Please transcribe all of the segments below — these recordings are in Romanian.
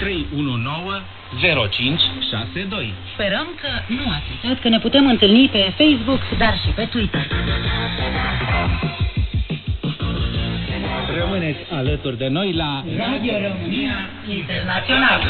319 0562. Sperăm că nu ați uitat că ne putem întâlni pe Facebook, dar și pe Twitter. Rămâneți alături de noi la Radio România Internațională.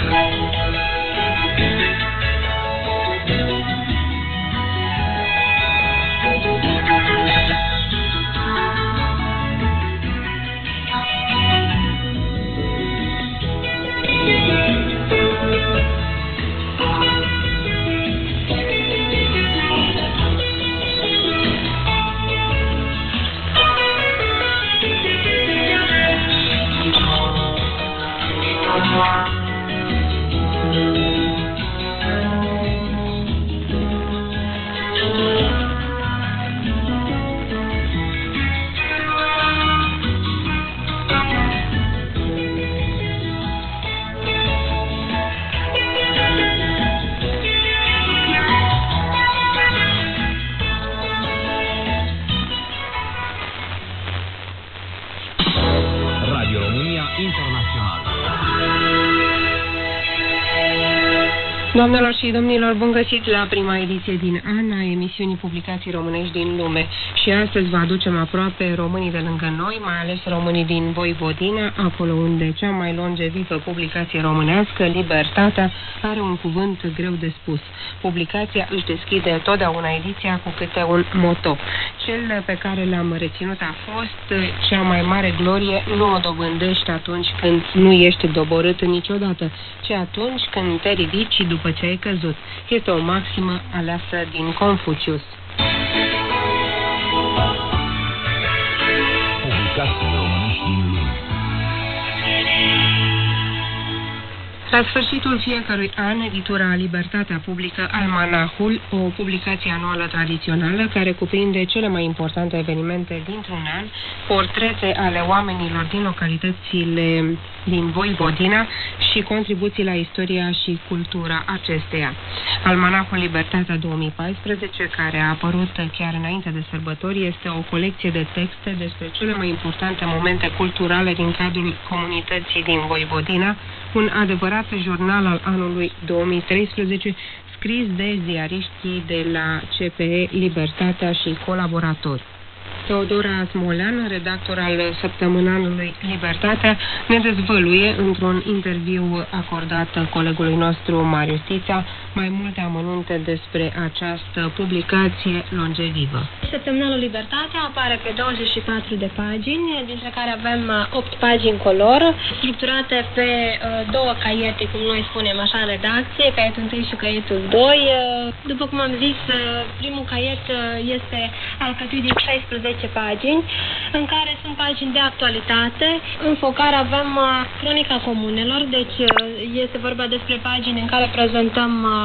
Doamnelor și domnilor, bun găsit la prima ediție din an a emisiunii Publicații Românești din Lume. Și astăzi vă aducem aproape românii de lângă noi, mai ales românii din Voivodina, acolo unde cea mai longevivă publicație românească, Libertatea, are un cuvânt greu de spus. Publicația își deschide totdeauna ediția cu câte un moto. Cel pe care l-am reținut a fost cea mai mare glorie nu o dobândești atunci când nu ești doborât niciodată, ci atunci când te ridici după ce ai căzut. Este o maximă aleasă din Confucius. Publicații românești din lume. La sfârșitul fiecărui an, editura Libertatea Publică Almanahul, o publicație anuală tradițională care cuprinde cele mai importante evenimente dintr-un an, portrete ale oamenilor din localitățile din Voivodina și contribuții la istoria și cultura acesteia. Almanahul Libertatea 2014, care a apărut chiar înainte de sărbători, este o colecție de texte despre cele mai importante momente culturale din cadrul comunității din Voivodina, un adevărat jurnal al anului 2013, scris de ziariștii de la CPE Libertatea și colaboratori. Teodora Smolean, redactor al săptămânalului Libertatea, ne dezvăluie într-un interviu acordat colegului nostru Marius Tița mai multe amănunte despre această publicație longevivă. Săptămânalul Libertatea apare pe 24 de pagini, dintre care avem uh, 8 pagini color, structurate pe uh, două caiete, cum noi spunem așa, în redacție, caietul 1 și caietul 2. Uh, După cum am zis, uh, primul caiet uh, este alcătuit din 16 pagini, în care sunt pagini de actualitate. În focare avem uh, cronica comunelor, deci uh, este vorba despre pagini în care prezentăm uh,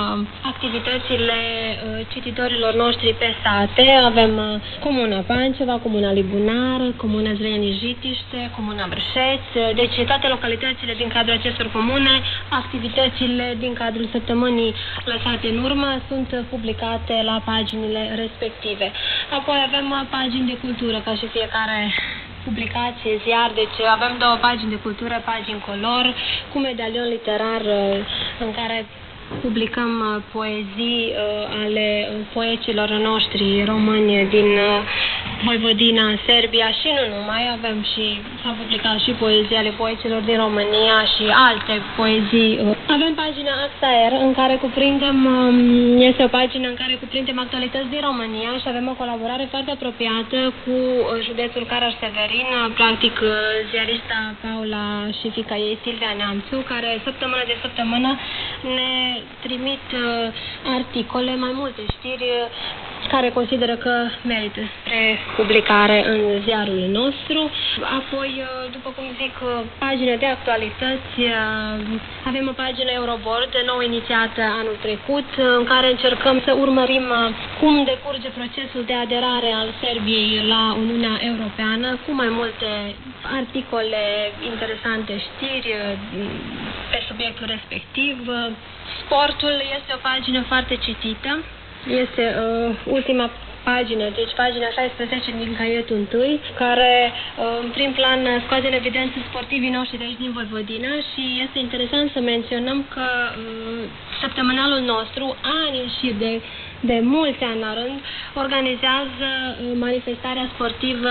activitățile uh, cititorilor noștri pe sate. Avem uh, Comuna Panceva, Comuna Libunar, Comuna Zreni Jitiște, Comuna Brășeț, uh, deci toate localitățile din cadrul acestor comune, activitățile din cadrul săptămânii lăsate în urmă sunt uh, publicate la paginile respective. Apoi avem uh, pagini de cultură, ca și fiecare publicație, ziar, deci avem două pagini de cultură, pagini color, cu medalion literar uh, în care publicăm uh, poezii uh, ale uh, poeților noștri români din uh, Voivodina, Serbia și nu numai, avem și, s-a publicat și poezii ale poeților din România și alte poezii. uh. Avem pagina Axaer în care cuprindem, um, este o pagină în care cuprindem actualități din România și avem o colaborare foarte apropiată cu uh, județul Caraș-Severin, uh, practic uh, ziarista Paula și fica ei Silvia Neamțu, care săptămână de săptămână ne trimit uh, articole, mai multe știri uh, care consideră că merită spre publicare în ziarul nostru. Apoi, uh, după cum zic, uh, pagina de actualități. uh, Avem o pagină Euroboard, nou inițiată anul trecut, uh, în care încercăm să urmărim uh, cum decurge procesul de aderare al Serbiei la Uniunea Europeană, cu mai multe articole interesante, știri uh, pe subiectul respectiv. Uh, Sportul este o pagină foarte citită. Este uh, ultima pagină, deci pagina 16 din caietul 1, care uh, în prim plan scoate în evidență sportivii noștri de aici din Vojvodina și este interesant să menționăm că uh, săptămânalul nostru, ani și de de mulți ani la rând, organizează uh, manifestarea sportivă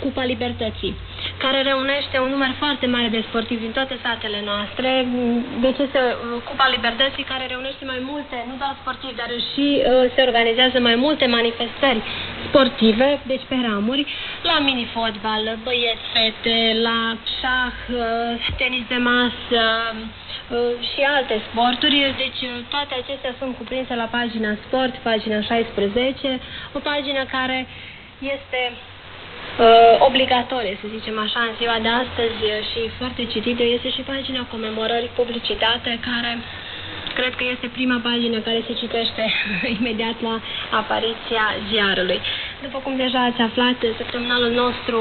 Cupa Libertății, care reunește un număr foarte mare de sportivi din toate statele noastre. Deci este uh, Cupa Libertății care reunește mai multe, nu doar sportivi, dar și uh, se organizează mai multe manifestări sportive, deci pe ramuri, la mini-fotbal, băieți, fete, la șah, tenis de masă, și alte sporturi, deci toate acestea sunt cuprinse la pagina Sport, pagina 16, o pagină care este uh, obligatorie, să zicem așa, în ziua de astăzi și foarte citită, este și pagina comemorării publicitate, care cred că este prima pagină care se citește imediat la apariția ziarului. După cum deja ați aflat, săptămânalul nostru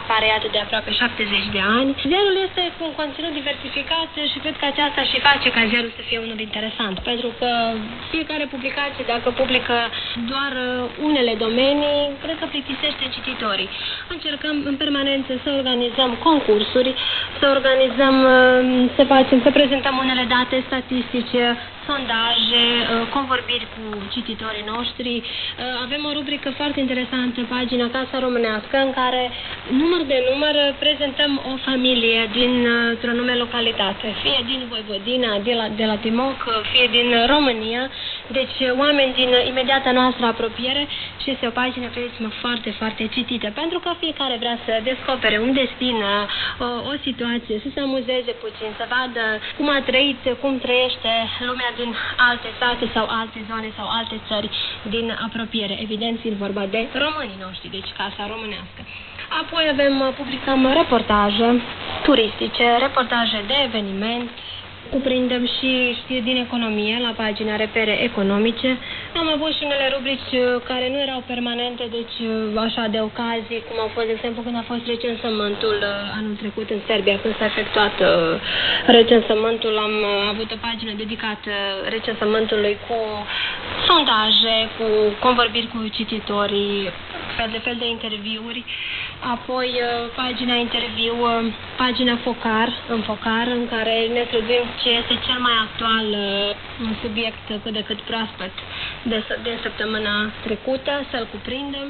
apare atât de aproape 70 de ani. Ziarul este cu un conținut diversificat și cred că aceasta și face ca ziarul să fie unul interesant, pentru că fiecare publicație, dacă publică doar uh, unele domenii, cred că plictisește cititorii. Încercăm în permanență să organizăm concursuri, să organizăm, uh, să facem, să prezentăm unele date statistice, sondaje, uh, convorbiri cu cititorii noștri. Uh, avem o rubrică foarte interesantă, pagina Casa Românească, în care număr de număr prezentăm o familie dintr-o nume localitate, fie din Voivodina, de la, de la Timoc, fie din România, deci oameni din imediata noastră apropiere și este o pagină, credeți-mă, foarte, foarte citită, pentru că fiecare vrea să descopere un destin, o, o situație, să se amuzeze puțin, să vadă cum a trăit, cum trăiește lumea din alte state sau alte zone sau alte țări din apropiere. Evident, fiind vorba de românii noștri, deci Casa Românească. Apoi avem, publicăm reportaje turistice, reportaje de eveniment, cuprindem și știri din economie la pagina repere economice. Am avut și unele rubrici uh, care nu erau permanente, deci uh, așa de ocazie, cum au fost, de exemplu, când a fost recensământul uh, anul trecut în Serbia, când s-a efectuat recensământul, am avut o pagină dedicată recensământului cu sondaje, cu convorbiri cu cititorii, fel de fel de interviuri, apoi pagina interviu, pagina Focar, în Focar, în care ne străduim ce este cel mai actual uh, subiect cât de cât proaspăt de, de săptămâna trecută, să-l cuprindem.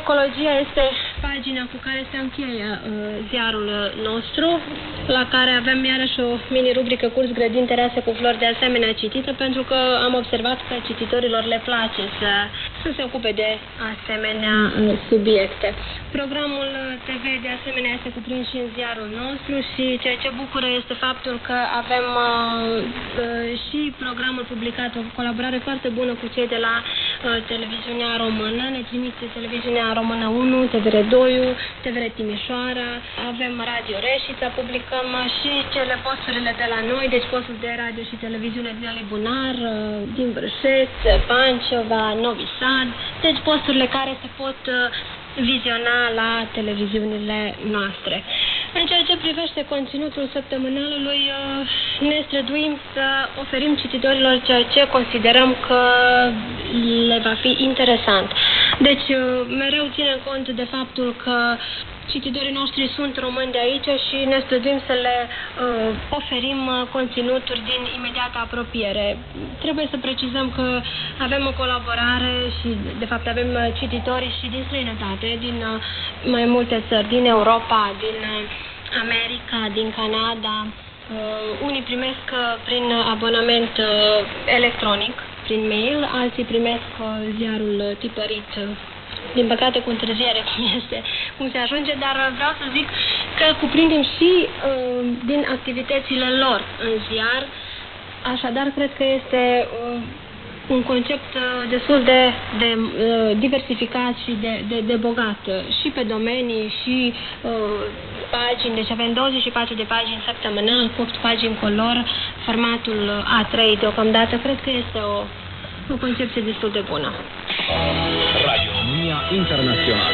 Ecologia este pagina cu care se încheie uh, ziarul nostru, la care avem iarăși o mini-rubrică curs grădini terase cu flori de asemenea citită, pentru că am observat că cititorilor le place să, să se ocupe de asemenea uh, subiecte. Programul TV de asemenea este cuprins și în ziarul nostru și ceea ce bucură este faptul că avem uh, uh, și programul publicat, o colaborare foarte bună cu cei de la uh, televiziunea română, ne trimite televiziunea română 1, TVR 2, TVR Timișoara, avem Radio Reșița, publicăm și cele posturile de la noi, deci postul de radio și televiziune din Alibunar, uh, din Brășeț, Panciova, Novi Sad, deci posturile care se pot uh, viziona la televiziunile noastre. În ceea ce privește conținutul săptămânalului, uh, ne străduim să oferim cititorilor ceea ce considerăm că le va fi interesant. Deci, uh, mereu ținem cont de faptul că cititorii noștri sunt români de aici și ne străduim să le uh, oferim uh, conținuturi din imediată apropiere. Trebuie să precizăm că avem o colaborare și, de fapt, avem uh, cititori și din străinătate, din uh, mai multe țări, din Europa, din uh, America, din Canada. Uh, unii primesc uh, prin abonament uh, electronic, prin mail, alții primesc uh, ziarul uh, tipărit uh, din păcate cu întârziere cum este, cum se ajunge, dar vreau să zic că cuprindem și uh, din activitățile lor în ziar, așadar cred că este uh, un concept uh, destul de, de uh, diversificat și de, de, de bogat uh, și pe domenii și uh, pagini, deci avem 24 de pagini săptămânal, 8 pagini color, formatul A3 deocamdată, cred că este o, o concepție destul de bună. Radio România Internațional.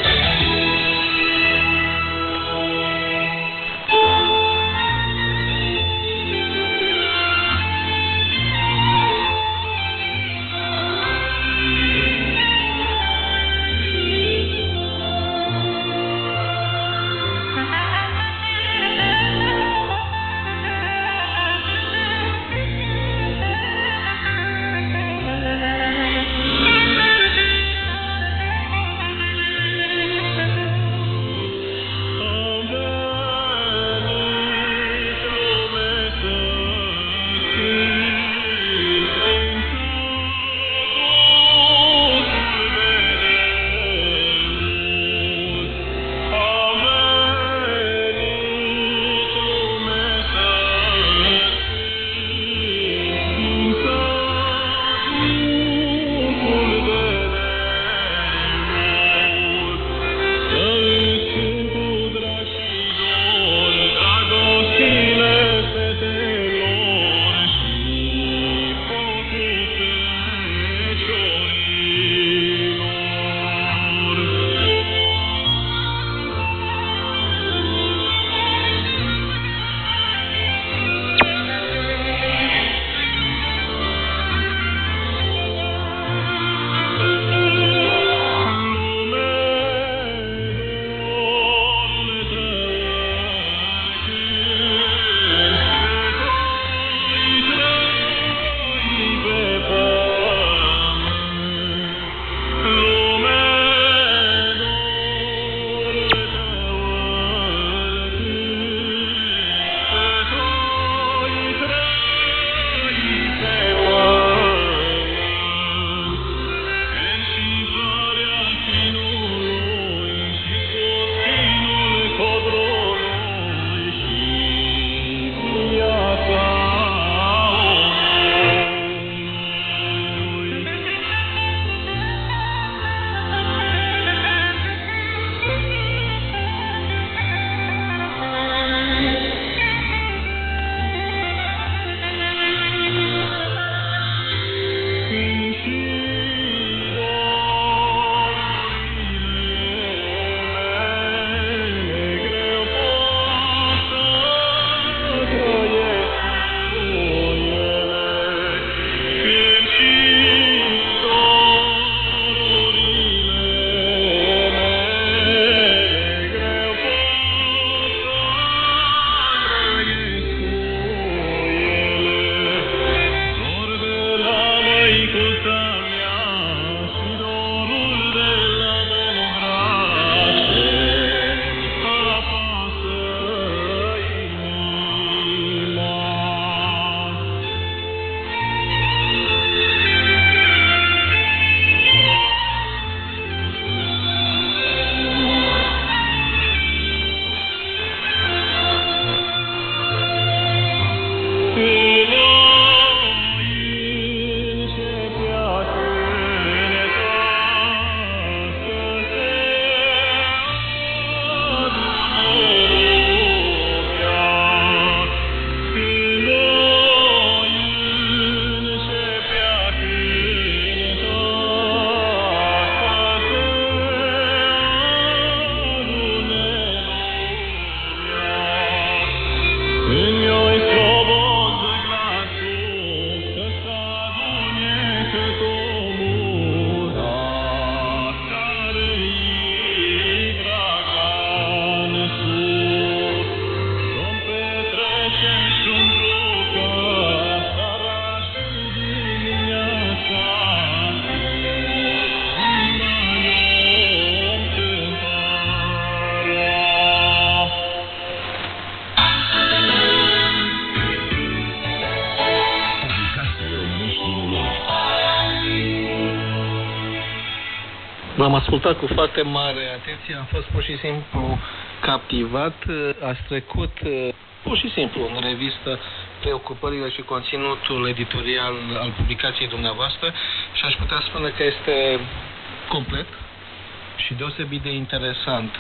Ascultat cu foarte mare atenție, am fost pur și simplu captivat. Ați trecut pur și simplu în revistă preocupările și conținutul editorial al publicației dumneavoastră și aș putea spune că este complet și deosebit de interesant.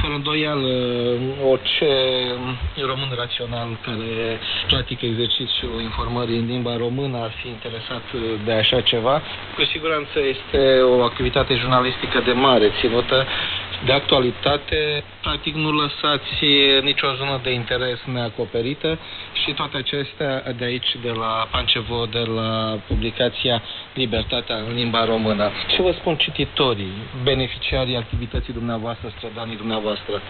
Fără îndoială, orice român rațional care practică exercițiul informării în limba română ar fi interesat de așa ceva. Cu siguranță este o activitate jurnalistică de mare ținută de actualitate, practic nu lăsați nicio zonă de interes neacoperită și toate acestea de aici, de la Pancevo, de la publicația Libertatea în limba română. Ce vă spun cititorii, beneficiarii activității dumneavoastră, strădanii dumneavoastră?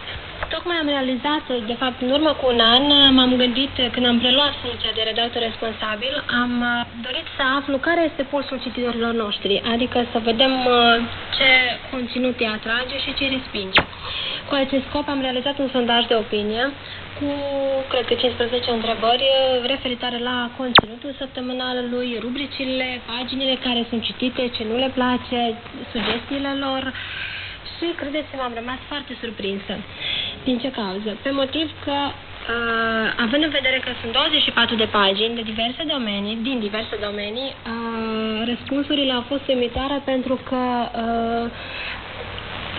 Tocmai am realizat, de fapt, în urmă cu un an, m-am gândit, când am preluat funcția de redactor responsabil, am uh, dorit să aflu care este pulsul cititorilor noștri, adică să vedem uh, ce conținut îi atrage și ce îi respinge. Cu acest scop am realizat un sondaj de opinie cu, cred că, 15 întrebări uh, referitoare la conținutul săptămânalului, rubricile, paginile care sunt citite, ce nu le place, sugestiile lor și, credeți-mă, am rămas foarte surprinsă. Din ce cauză? Pe motiv că Uh, având în vedere că sunt 24 de pagini de diverse domenii, din diverse domenii, uh, răspunsurile au fost uimitoare pentru că uh,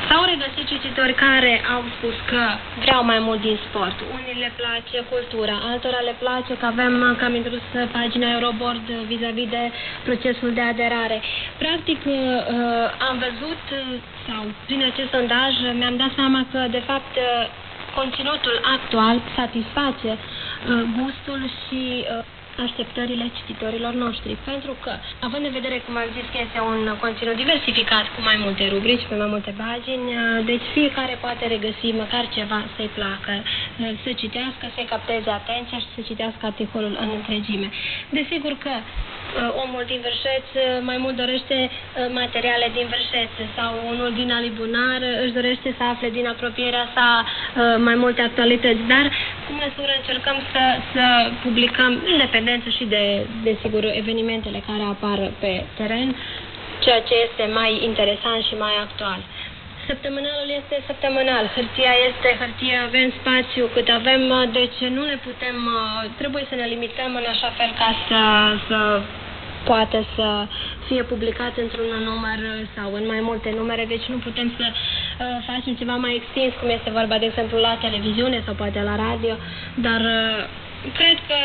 S-au regăsit cititori care au spus că vreau mai mult din sport. Unii le place cultura, altora le place că avem, că am introdus pagina Euroboard vis-a-vis -vis de procesul de aderare. Practic, uh, am văzut, sau prin acest sondaj, mi-am dat seama că, de fapt, conținutul actual satisface uh, gustul și așteptările cititorilor noștri, pentru că, având în vedere, cum am zis, că este un conținut diversificat cu mai multe rubrici, pe mai multe pagini, uh, deci fiecare poate regăsi măcar ceva să-i placă, uh, să citească, să-i capteze atenția și să citească articolul în întregime. Desigur că uh, omul din Vârșeț mai mult dorește materiale din Vârșeț sau unul din Alibunar își dorește să afle din apropierea sa mai multe actualități, dar cu măsură încercăm să, să publicăm independent independență și de, desigur, evenimentele care apar pe teren, ceea ce este mai interesant și mai actual. Săptămânalul este săptămânal, hârtia este hârtie, avem spațiu cât avem, deci nu ne putem, trebuie să ne limităm în așa fel ca să, să poate să fie publicat într-un număr sau în mai multe numere, deci nu putem să uh, facem ceva mai extins, cum este vorba, de exemplu, la televiziune sau poate la radio, dar uh, Cred că,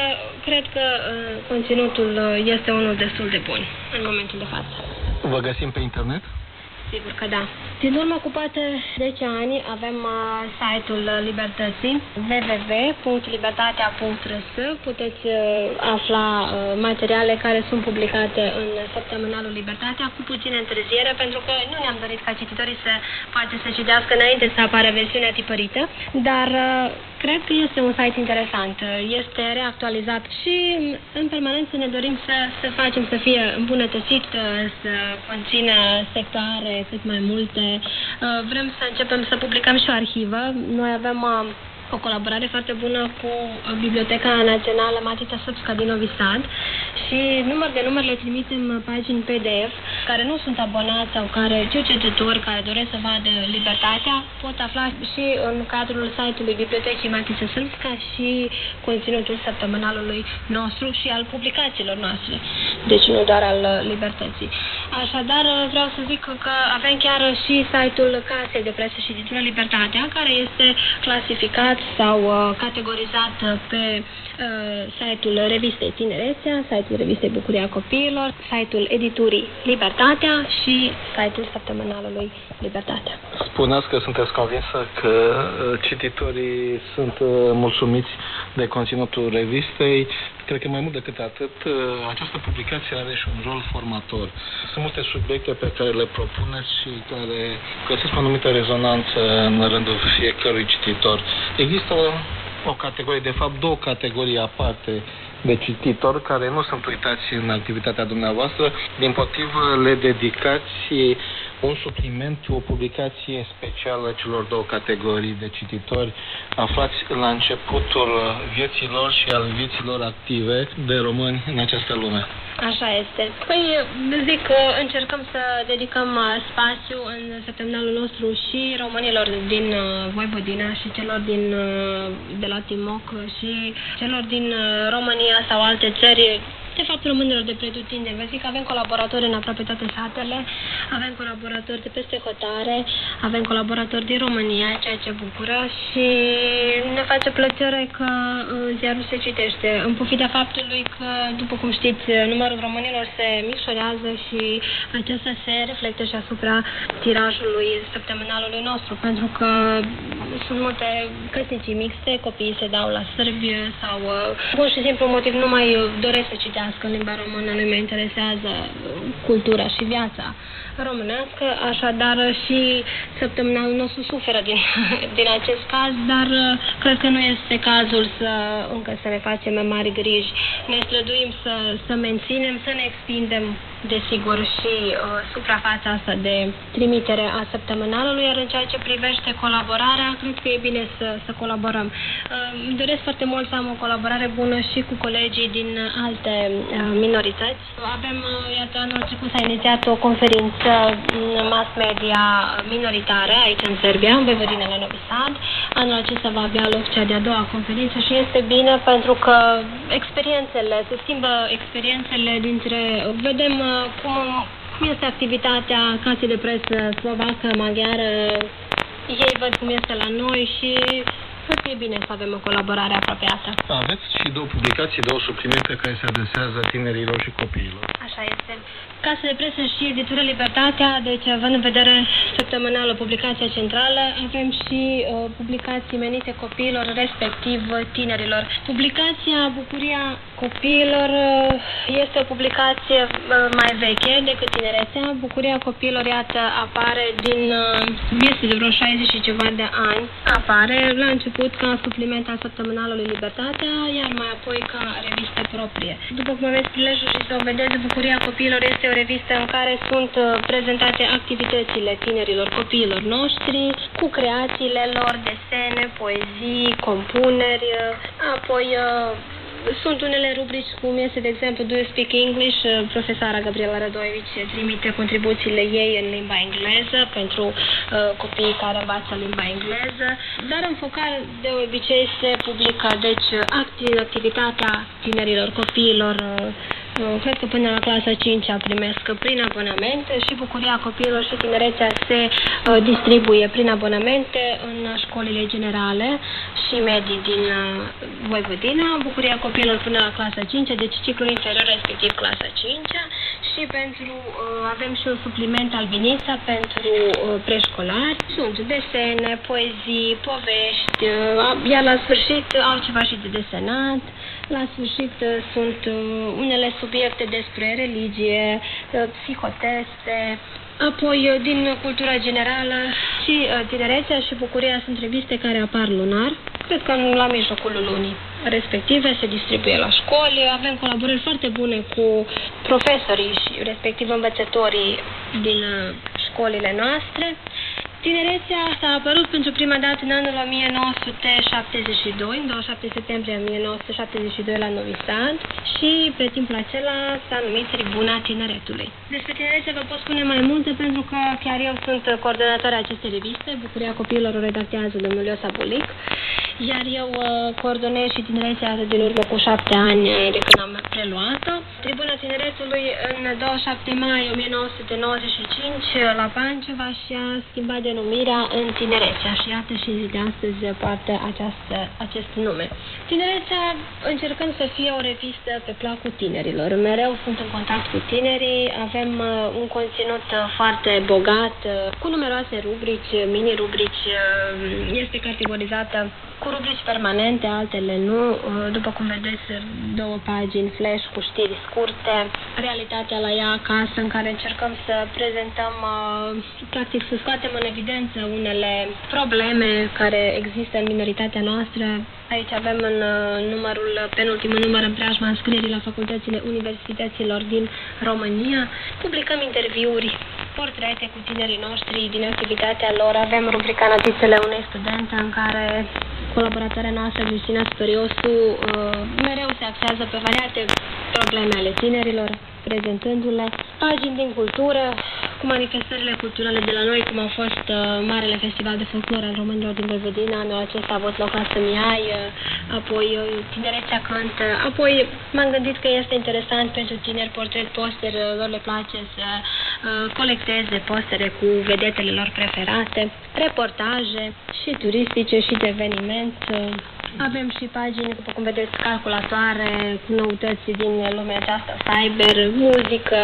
cred că uh, conținutul uh, este unul destul de bun în momentul de față. Vă găsim pe internet? Sigur că da. Din urmă cu poate 10 ani avem uh, site-ul Libertății www.libertatea.rs Puteți uh, afla uh, materiale care sunt publicate în săptămânalul Libertatea cu puțină întârziere pentru că nu ne-am dorit ca cititorii să poate să citească înainte să apară versiunea tipărită, dar uh, cred că este un site interesant. Este reactualizat și în permanență ne dorim să, să facem să fie îmbunătățit, uh, să conțină sectoare cât mai multe. Uh, vrem să începem să publicăm și o arhivă. Noi avem uh, o colaborare foarte bună cu Biblioteca Națională Matița Săpsca din Novi Sad și număr de număr le trimitem pagini PDF care nu sunt abonați sau care cercetători care doresc să vadă libertatea pot afla și în cadrul site-ului Bibliotecii Matița Săpsca și conținutul săptămânalului nostru și al publicațiilor noastre, deci nu doar al libertății. Așadar, vreau să zic că avem chiar și site-ul Casei de Presă și Editură Libertatea, care este clasificat sau uh, categorizat pe uh, site-ul revistei Tinerețea, site-ul revistei Bucuria Copiilor, site-ul editurii Libertatea și site-ul săptămânalului Libertatea. Spuneați că sunteți convinsă că uh, cititorii sunt mulțumiți de conținutul revistei. Cred că mai mult decât atât, această publicație are și un rol formator. Sunt multe subiecte pe care le propuneți și care găsesc o anumită rezonanță în rândul fiecărui cititor. Există o categorie, de fapt două categorii aparte de cititori care nu sunt uitați în activitatea dumneavoastră, din potrivă le dedicați un supliment, o publicație specială celor două categorii de cititori aflați la începutul vieților și al vieților active de români în această lume. Așa este. Păi zic că încercăm să dedicăm uh, spațiu în săptămânalul nostru și românilor din uh, Voivodina și celor din, uh, de la Timoc și celor din România sau alte țări de fapt românilor de pretutindeni. Vă zic că avem colaboratori în aproape toate satele, avem colaboratori de peste hotare, avem colaboratori din România, ceea ce bucură și ne face plăcere că ziarul se citește. În pofida faptului că, după cum știți, numărul românilor se micșorează și acesta se reflectă și asupra tirajului săptămânalului nostru, pentru că sunt multe căsnicii mixte, copiii se dau la sârbi sau, pur și simplu, motiv nu mai doresc să citească vorbească în limba română, nu mă interesează cultura și viața românească, așadar și săptămânalul nostru suferă din, din acest caz, dar uh, cred că nu este cazul să încă să ne facem mari griji. Ne străduim să, să menținem, să ne extindem desigur, și uh, suprafața asta de trimitere a săptămânalului, iar în ceea ce privește colaborarea, cred că e bine să, să colaborăm. Uh, îmi doresc foarte mult să am o colaborare bună și cu colegii din alte uh, minorități. Avem, uh, iată, anul trecut s-a inițiat o conferință mass media minoritară aici în Serbia, în Vevădina la Novi Sad. Anul acesta va avea loc cea de-a doua conferință și este bine pentru că experiențele, se schimbă experiențele dintre, vedem uh, cum, cum este activitatea casei de presă slovacă, maghiară, ei văd cum este la noi și Cred că e bine să avem o colaborare apropiată. Aveți și două publicații, două suplimente care se adresează tinerilor și copiilor. Așa este. Casa de presă și editură Libertatea, deci având în vedere săptămânală publicația centrală, avem și uh, publicații menite copiilor, respectiv tinerilor. Publicația Bucuria copiilor uh, este o publicație uh, mai veche decât tinerețea. Bucuria copiilor, iată, apare din, uh, este de vreo 60 și ceva de ani. Apare la început ca supliment al săptămânalului Libertatea, iar mai apoi ca revistă proprie. După cum aveți prilejul și să o vedeți, Bucuria copiilor este o revistă în care sunt prezentate activitățile tinerilor copiilor noștri, cu creațiile lor, desene, poezii, compuneri, apoi sunt unele rubrici, cum este, de exemplu, Do You Speak English? Profesora Gabriela Radoivici trimite contribuțiile ei în limba engleză pentru uh, copiii care învață limba engleză, dar în focar de obicei se publică, deci, activitatea tinerilor copiilor uh, Uh, cred că până la clasa 5 primesc prin abonamente și Bucuria Copiilor și Tinerețea se uh, distribuie prin abonamente în școlile generale și medii din uh, Voivodina, Bucuria Copiilor până la clasa 5 deci ciclul inferior respectiv clasa 5 și pentru, avem și un supliment albinița pentru preșcolari. Sunt desene, poezii, povești, iar la sfârșit au ceva și de desenat. La sfârșit sunt unele subiecte despre religie, uh, psihoteste, apoi uh, din cultura generală și uh, tinerețea și bucuria sunt reviste care apar lunar. Cred că la mijlocul lunii respective se distribuie la școli. Avem colaborări foarte bune cu profesorii și respectiv învățătorii din școlile noastre. Tinerețea s-a apărut pentru prima dată în anul 1972, în 27 septembrie 1972 la Novi Sad și pe timpul acela s-a numit Tribuna Tineretului. Despre tinerețea vă pot spune mai multe pentru că chiar eu sunt coordonatoarea acestei reviste, Bucuria Copiilor o redactează domnul Iosa Bulic, iar eu uh, coordonez și tinerețea din urmă cu șapte ani de când am preluat-o. Tribuna Tineretului în 27 mai 1995 la Panceva și-a schimbat de denumirea în Tinerețea și iată și zi de astăzi poartă această, acest nume. Tinerețea încercăm să fie o revistă pe placul tinerilor. Mereu sunt în contact cu tinerii, avem uh, un conținut uh, foarte bogat, uh, cu numeroase rubrici, mini-rubrici, uh, este categorizată cu rubrici permanente, altele nu. Uh, după cum vedeți, două pagini flash cu știri scurte, realitatea la ea acasă, în care încercăm să prezentăm, uh, practic să scoatem în evidență unele probleme care există în minoritatea noastră. Aici avem în uh, numărul, penultimul număr în preajma înscrierii la facultățile universităților din România. Publicăm interviuri, portrete cu tinerii noștri din activitatea lor. Avem rubrica Notițele unei studente în care colaboratoarea noastră, Cristina Speriosu, uh, mereu se axează pe variate probleme ale tinerilor, prezentându-le pagini din cultură, cu manifestările culturale de la noi, cum a fost uh, Marele Festival de Folclor al Românilor din Vojvodina, anul acesta a avut loc la Sămiai, uh, apoi uh, Tinerețea Cântă, apoi m-am gândit că este interesant pentru tineri portret poster, uh, lor le place să uh, colecteze postere cu vedetele lor preferate, reportaje și turistice și de eveniment. Uh, avem și pagini, după cum vedeți, calculatoare, cu noutăți din lumea aceasta, cyber, muzică,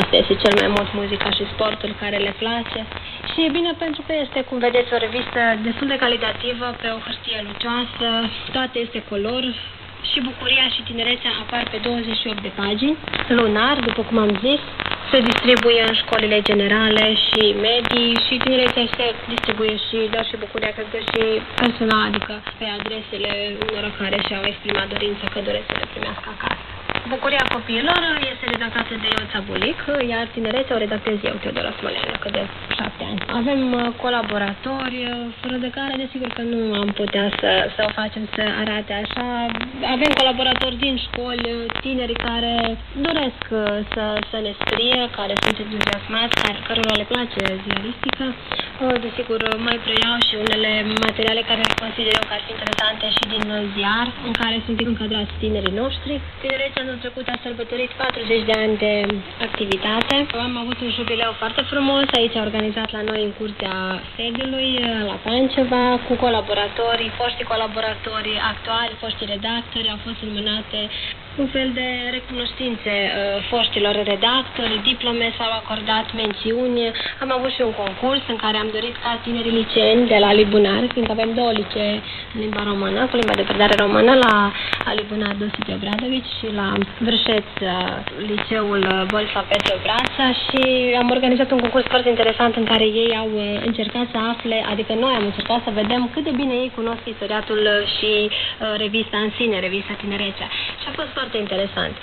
asta este cel mai mult muzica și sportul care le place. Și e bine pentru că este, cum vedeți, o revistă destul de calitativă, pe o hârtie lucioasă, toate este color, și bucuria și tinerețea apar pe 28 de pagini. Lunar, după cum am zis, se distribuie în școlile generale și medii și tinerețea se distribuie și, dar și bucuria, cred că și personal, adică pe adresele unor care și-au exprimat dorința că doresc să le primească acasă. Bucuria copiilor este redactată de Ioța Bulic, iar tinerețea o redactez eu, Teodora Smoleanu, că de șapte ani. Avem uh, colaboratori, uh, fără de care, desigur că nu am putea să, să o facem să arate așa. Avem colaboratori din școli, uh, tineri care doresc să, să ne scrie, care sunt entuziasmați, care, cărora le place ziaristica. Desigur, mai preiau și unele materiale care consider eu că ar fi interesante și din ziar, în care sunt încadrați tinerii noștri. Tinerețea anul trecut a sărbătorit 40 de ani de activitate. Am avut un jubileu foarte frumos aici organizat la noi în curtea sediului, la Panceva, cu colaboratorii, foștii colaboratori actuali, foștii redactori, au fost înmânate un fel de recunoștințe uh, foștilor redactori, diplome s-au acordat mențiuni. Am avut și un concurs în care am dorit ca tinerii liceeni de la Libunar, fiindcă avem două licee în limba română, cu limba de predare română, la Libunar Dosite Obradovici și la Vrșeț, uh, liceul Bolfa Petru Brața și am organizat un concurs foarte interesant în care ei au uh, încercat să afle, adică noi am încercat să vedem cât de bine ei cunosc istoriatul și uh, revista în sine, revista Tinerețea. Și a fost foarte interesant.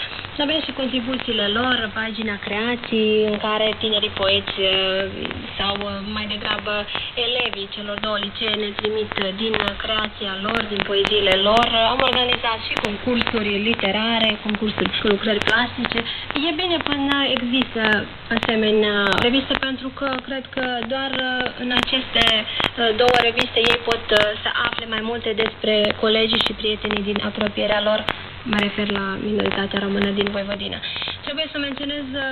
Avem și contribuțiile lor, pagina creații, în care tinerii poeți uh, sau uh, mai degrabă elevii celor două licee ne trimit din creația lor, din poeziile lor. Am organizat și concursuri literare, concursuri cu lucrări plastice. E bine până există asemenea reviste pentru că cred că doar uh, în aceste două reviste ei pot să afle mai multe despre colegii și prietenii din apropierea lor mă refer la minoritatea română din Voivodina. Trebuie să menționez uh,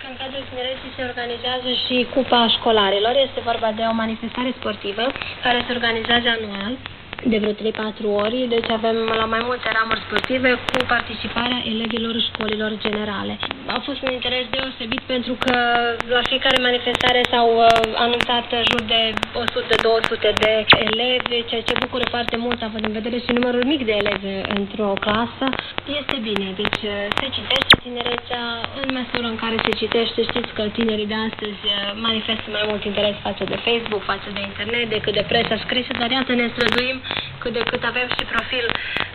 că în cadrul tinereții se organizează și Cupa Școlarilor. Este vorba de o manifestare sportivă care se organizează anual de vreo 3-4 ori, deci avem la mai multe ramuri sportive cu participarea elevilor școlilor generale. A fost un interes deosebit pentru că la fiecare manifestare s-au uh, anunțat jur de 100-200 de elevi, ceea ce bucură foarte mult, având în vedere și numărul mic de elevi într-o clasă. Este bine, deci uh, se citește tinerețea în măsură în care se citește. Știți că tinerii de astăzi uh, manifestă mai mult interes față de Facebook, față de internet, decât de presa scrisă, dar iată ne străduim cât de cât avem și profil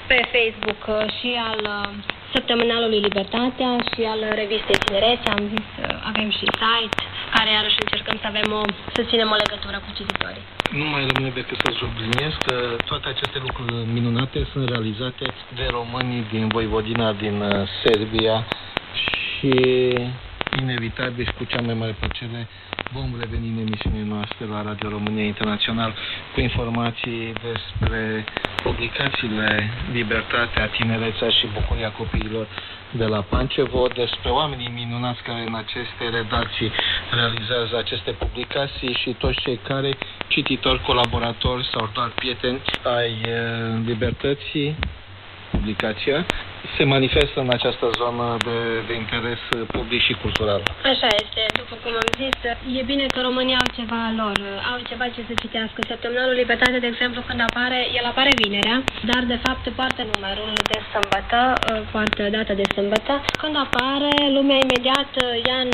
pe Facebook uh, și al uh, Săptămânalului Libertatea și al revistei Tinerețe. Am zis, uh, avem și site, care iarăși încercăm să avem o, să ținem o legătură cu cititorii. Nu mai rămâne decât să subliniez că toate aceste lucruri minunate sunt realizate de românii din Voivodina, din Serbia și inevitabil și cu cea mai mare plăcere vom reveni în emisiunea noastră la Radio România Internațional cu informații despre publicațiile Libertatea, Tinerețea și Bucuria Copiilor de la Pancevo, despre oamenii minunați care în aceste redacții realizează aceste publicații și toți cei care, cititori, colaboratori sau doar prieteni ai eh, libertății, publicația, se manifestă în această zonă de, de interes public și cultural. Așa este, după cum am zis, e bine că România au ceva lor, au ceva ce să citească. Săptămânalul Libertate, de exemplu, când apare, el apare vinerea, dar de fapt poartă numărul de sâmbătă, poartă data de sâmbătă. Când apare, lumea imediat ia în,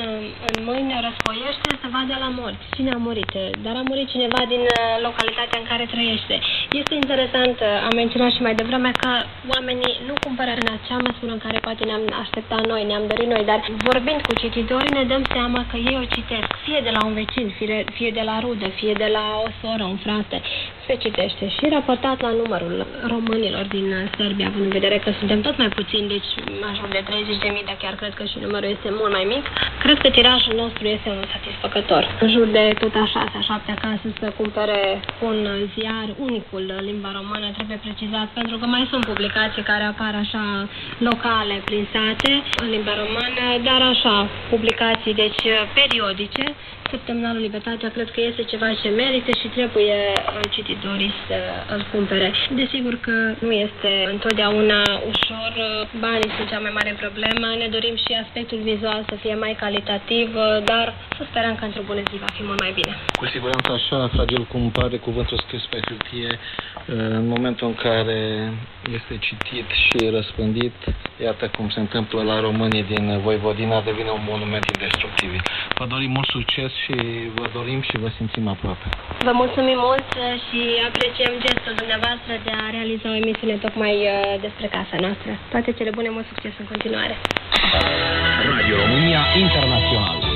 în mâini, răscoiește să vadă la morți. Cine a murit? Dar a murit cineva din localitatea în care trăiește. Este interesant, am menționat și mai devreme că oamenii nu cumpără în acea măsură în care poate ne-am așteptat noi, ne-am dorit noi, dar vorbind cu cititorii ne dăm seama că ei o citesc, fie de la un vecin, fie, fie de la rudă, fie de la o soră, un frate, se citește și raportat la numărul românilor din Serbia, având în vedere că suntem tot mai puțini, deci în jur de 30.000, dar chiar cred că și numărul este mult mai mic, cred că tirajul nostru este unul satisfăcător. În jur de tot așa, șapte acasă să cumpere un ziar unicul limba română, trebuie precizat, pentru că mai sunt publicații care apar așa locale prin sate în limba română, dar așa, publicații deci periodice, Săptămânalul Libertatea cred că este ceva ce merită și trebuie uh, cititorii să îl cumpere. Desigur că nu este întotdeauna ușor, uh, banii sunt cea mai mare problemă, ne dorim și aspectul vizual să fie mai calitativ, uh, dar să sperăm că într-o bună zi va fi mult mai bine. Cu siguranță așa fragil cum pare cuvântul scris pe hârtie, în momentul în care este citit și răspândit, iată cum se întâmplă la românii din Voivodina, devine un monument indestructibil. Vă dorim mult succes și vă dorim și vă simțim aproape. Vă mulțumim mult și apreciem gestul dumneavoastră de a realiza o emisiune tocmai uh, despre casa noastră. Toate cele bune, mult succes în continuare! Radio România Internațional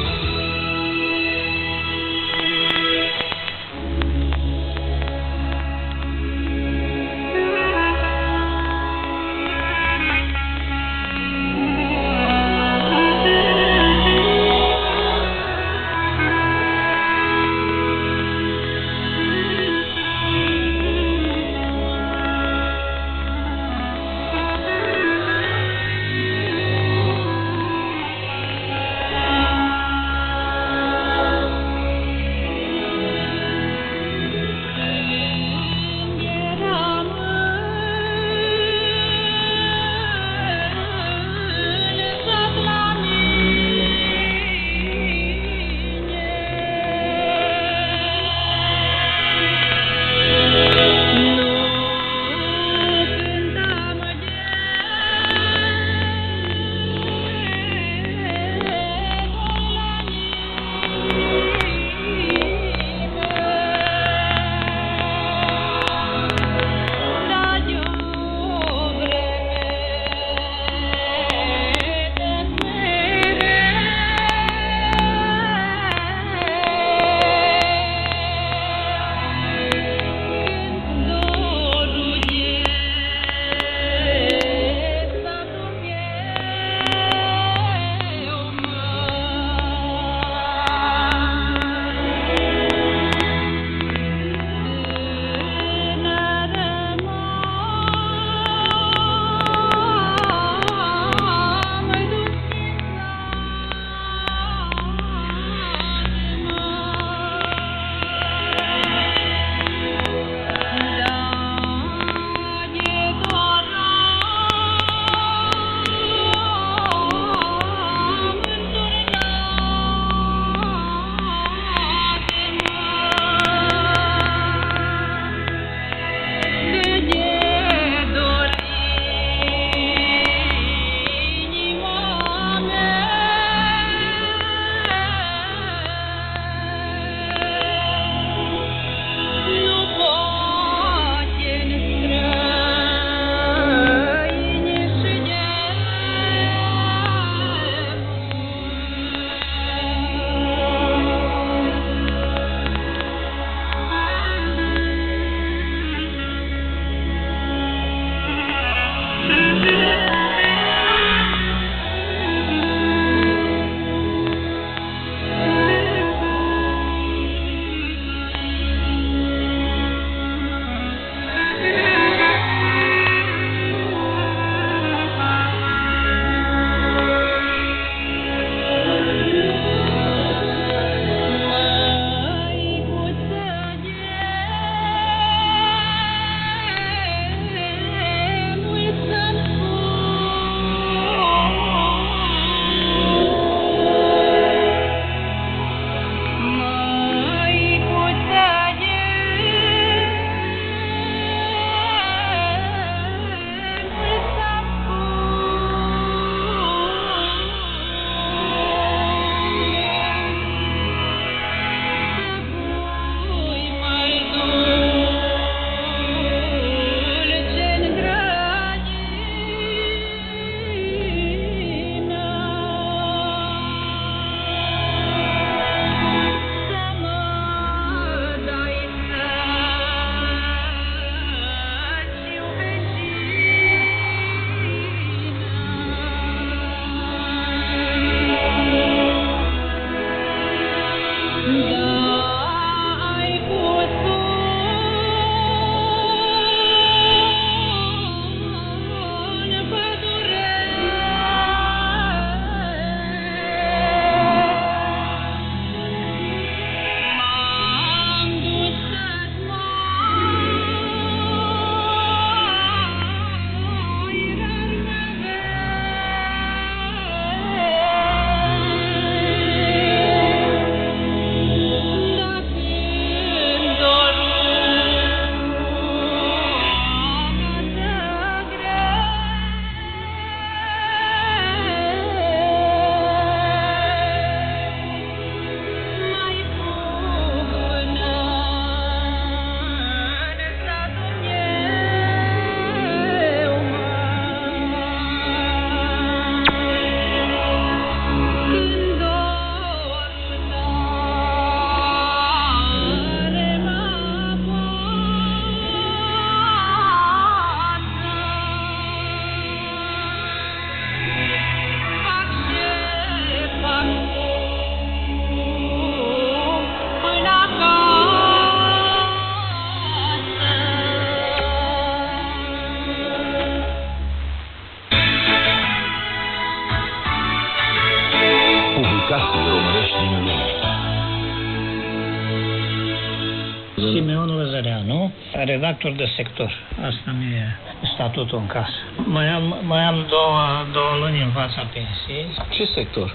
redactor de sector. Asta mi e statutul în casă. Mai am, mai am două, două luni în fața pensiei. Ce sector?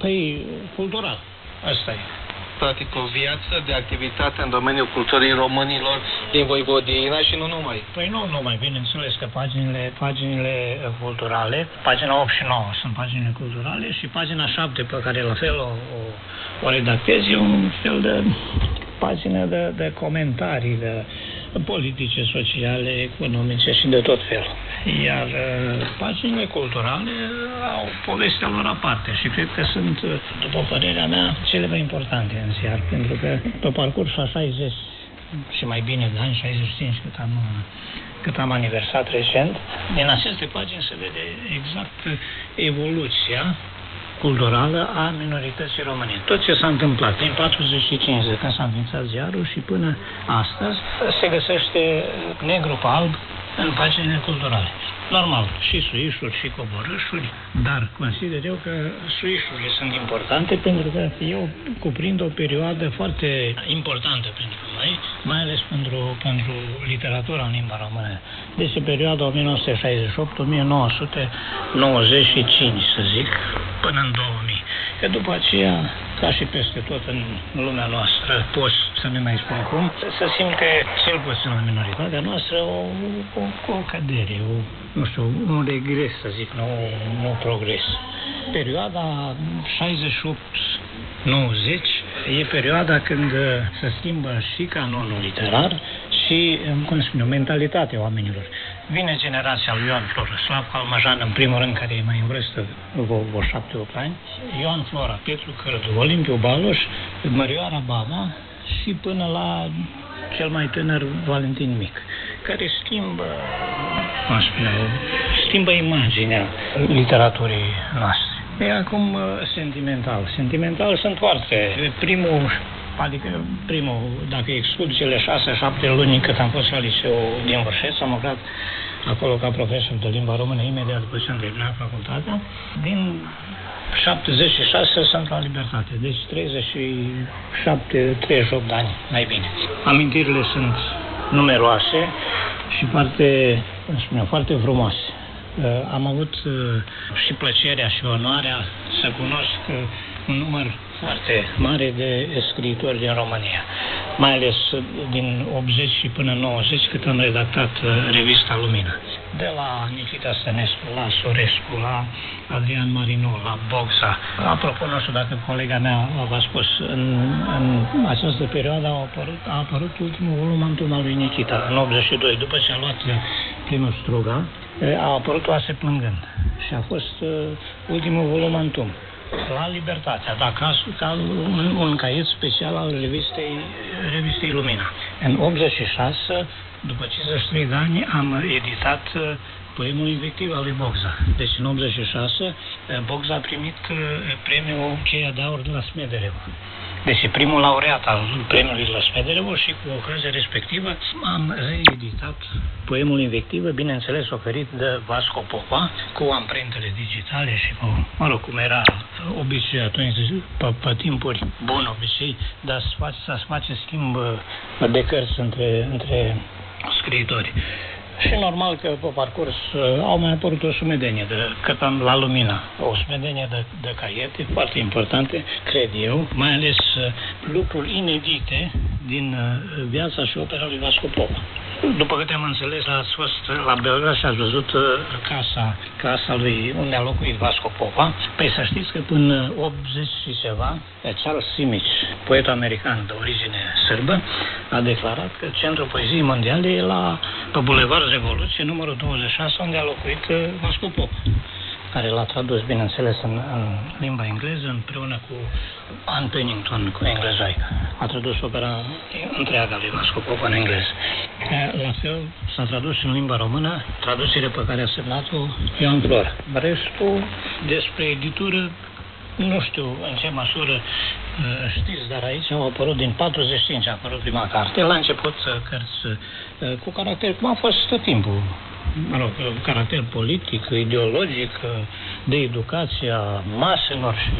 Păi, cultural. Asta e. Practic o viață de activitate în domeniul culturii românilor din Voivodina și nu numai. Păi nu numai, bineînțeles că paginile, paginile culturale, pagina 8 și 9 sunt paginile culturale și pagina 7 pe care la fel o, o, o redactez e un fel de pagină de, de comentarii de politice, sociale, economice și de tot felul. Iar uh, paginile culturale au povestea lor aparte și cred că sunt, uh, după părerea mea, cele mai importante în ziar, pentru că pe parcursul a 60 și mai bine de ani, 65 cât am, cât am aniversat recent, din aceste pagini se vede exact evoluția culturală a minorității române. Tot ce s-a întâmplat din 45 de când s-a înființat ziarul și până astăzi se găsește negru pe alb în paginile culturale. Normal, și suișuri și coborâșuri, dar consider eu că suișurile sunt importante pentru că eu cuprind o perioadă foarte importantă pentru noi, mai ales pentru, pentru literatura în limba română. Deci perioada 1968-1995, să zic, până în 2000. Că după aceea, ca și peste tot în lumea noastră, poți să ne mai spun cum, să simte, cel puțin la minoritatea noastră, o, o, o cădere, o, nu știu, un regres, să zic, nu, nu progres. Perioada 68 90 e perioada când se schimbă și canonul literar și, cum spun eu, mentalitatea oamenilor. Vine generația lui Ioan Floră, Slav Calmajan, în primul rând, care e mai în vârstă, vreo șapte, opt ani, Ioan Flora, Petru Cărdu, Olimpiu Baloș, Mărioara Baba și până la cel mai tânăr Valentin Mic, care schimbă, cum spune eu, schimbă imaginea literaturii noastre. E acum sentimental. Sentimental sunt foarte. Primul adică primul, dacă exclud cele șase, șapte luni cât am fost la liceu din Vârșeț, am lucrat acolo ca profesor de limba română imediat după ce am terminat facultatea. Din 76 sunt la libertate, deci 37, 38 de ani, mai bine. Amintirile sunt numeroase și foarte, cum spuneam, foarte frumoase. Am avut și plăcerea și onoarea să cunosc un număr foarte mare de scriitori din România, mai ales din 80 și până 90, cât am redactat revista Lumina. De la Nikita Stănescu, la Sorescu, la Adrian Marino, la Boxa. Apropo, nu știu dacă colega mea v-a spus, în, în această perioadă a apărut, a apărut ultimul volum al lui Nikita, în 82, după ce a luat primul struga, a apărut Oase plângând și a fost uh, ultimul volum Antum la Libertatea, da, ca, ca un, un caiet special al revistei, revistei Lumina. În 86, după 53 de ani, am editat uh, poemul invectiv al lui Bogza. Deci în 86, uh, Bogza a primit uh, premiul Cheia de Aur de la Smederevo. Deci primul laureat al premiului la Smederevo și cu ocazia respectivă am reeditat poemul invectivă, bineînțeles oferit de Vasco Popa, cu amprentele digitale și cu, mă rog, cum era obicei atunci, pe, pe timpuri bun obicei, dar să face, să face schimb de cărți între, între scriitori. Și normal că pe parcurs uh, au mai apărut o sumedenie de cât am la lumină, o sumedenie de, de caiete foarte importante, cred eu, mai ales uh, lucruri inedite din uh, viața și opera lui Vasco Popa. După câte am înțeles, ați fost la Belgrad și ați văzut casa, casa lui unde a locuit Vasco Popa. Păi să știți că până 80 și ceva, Charles Simic, poet american de origine sârbă, a declarat că Centrul Poeziei Mondiale e la pe Bulevard Revoluție, numărul 26, unde a locuit Vasco Popa care l-a tradus, bineînțeles, în, în limba engleză, împreună cu Ann Pennington, cu englezaică. A tradus opera întreaga lui Vasco Popa în engleză. La fel, s-a tradus în limba română, traducere pe care a semnat-o Ioan Flor. Restul, despre editură, nu știu în ce măsură uh, știți, dar aici au apărut din 45 a apărut prima carte. La început uh, cărți uh, cu caracter, cum a fost tot timpul, mă rog, caracter politic, ideologic, de educație a maselor și,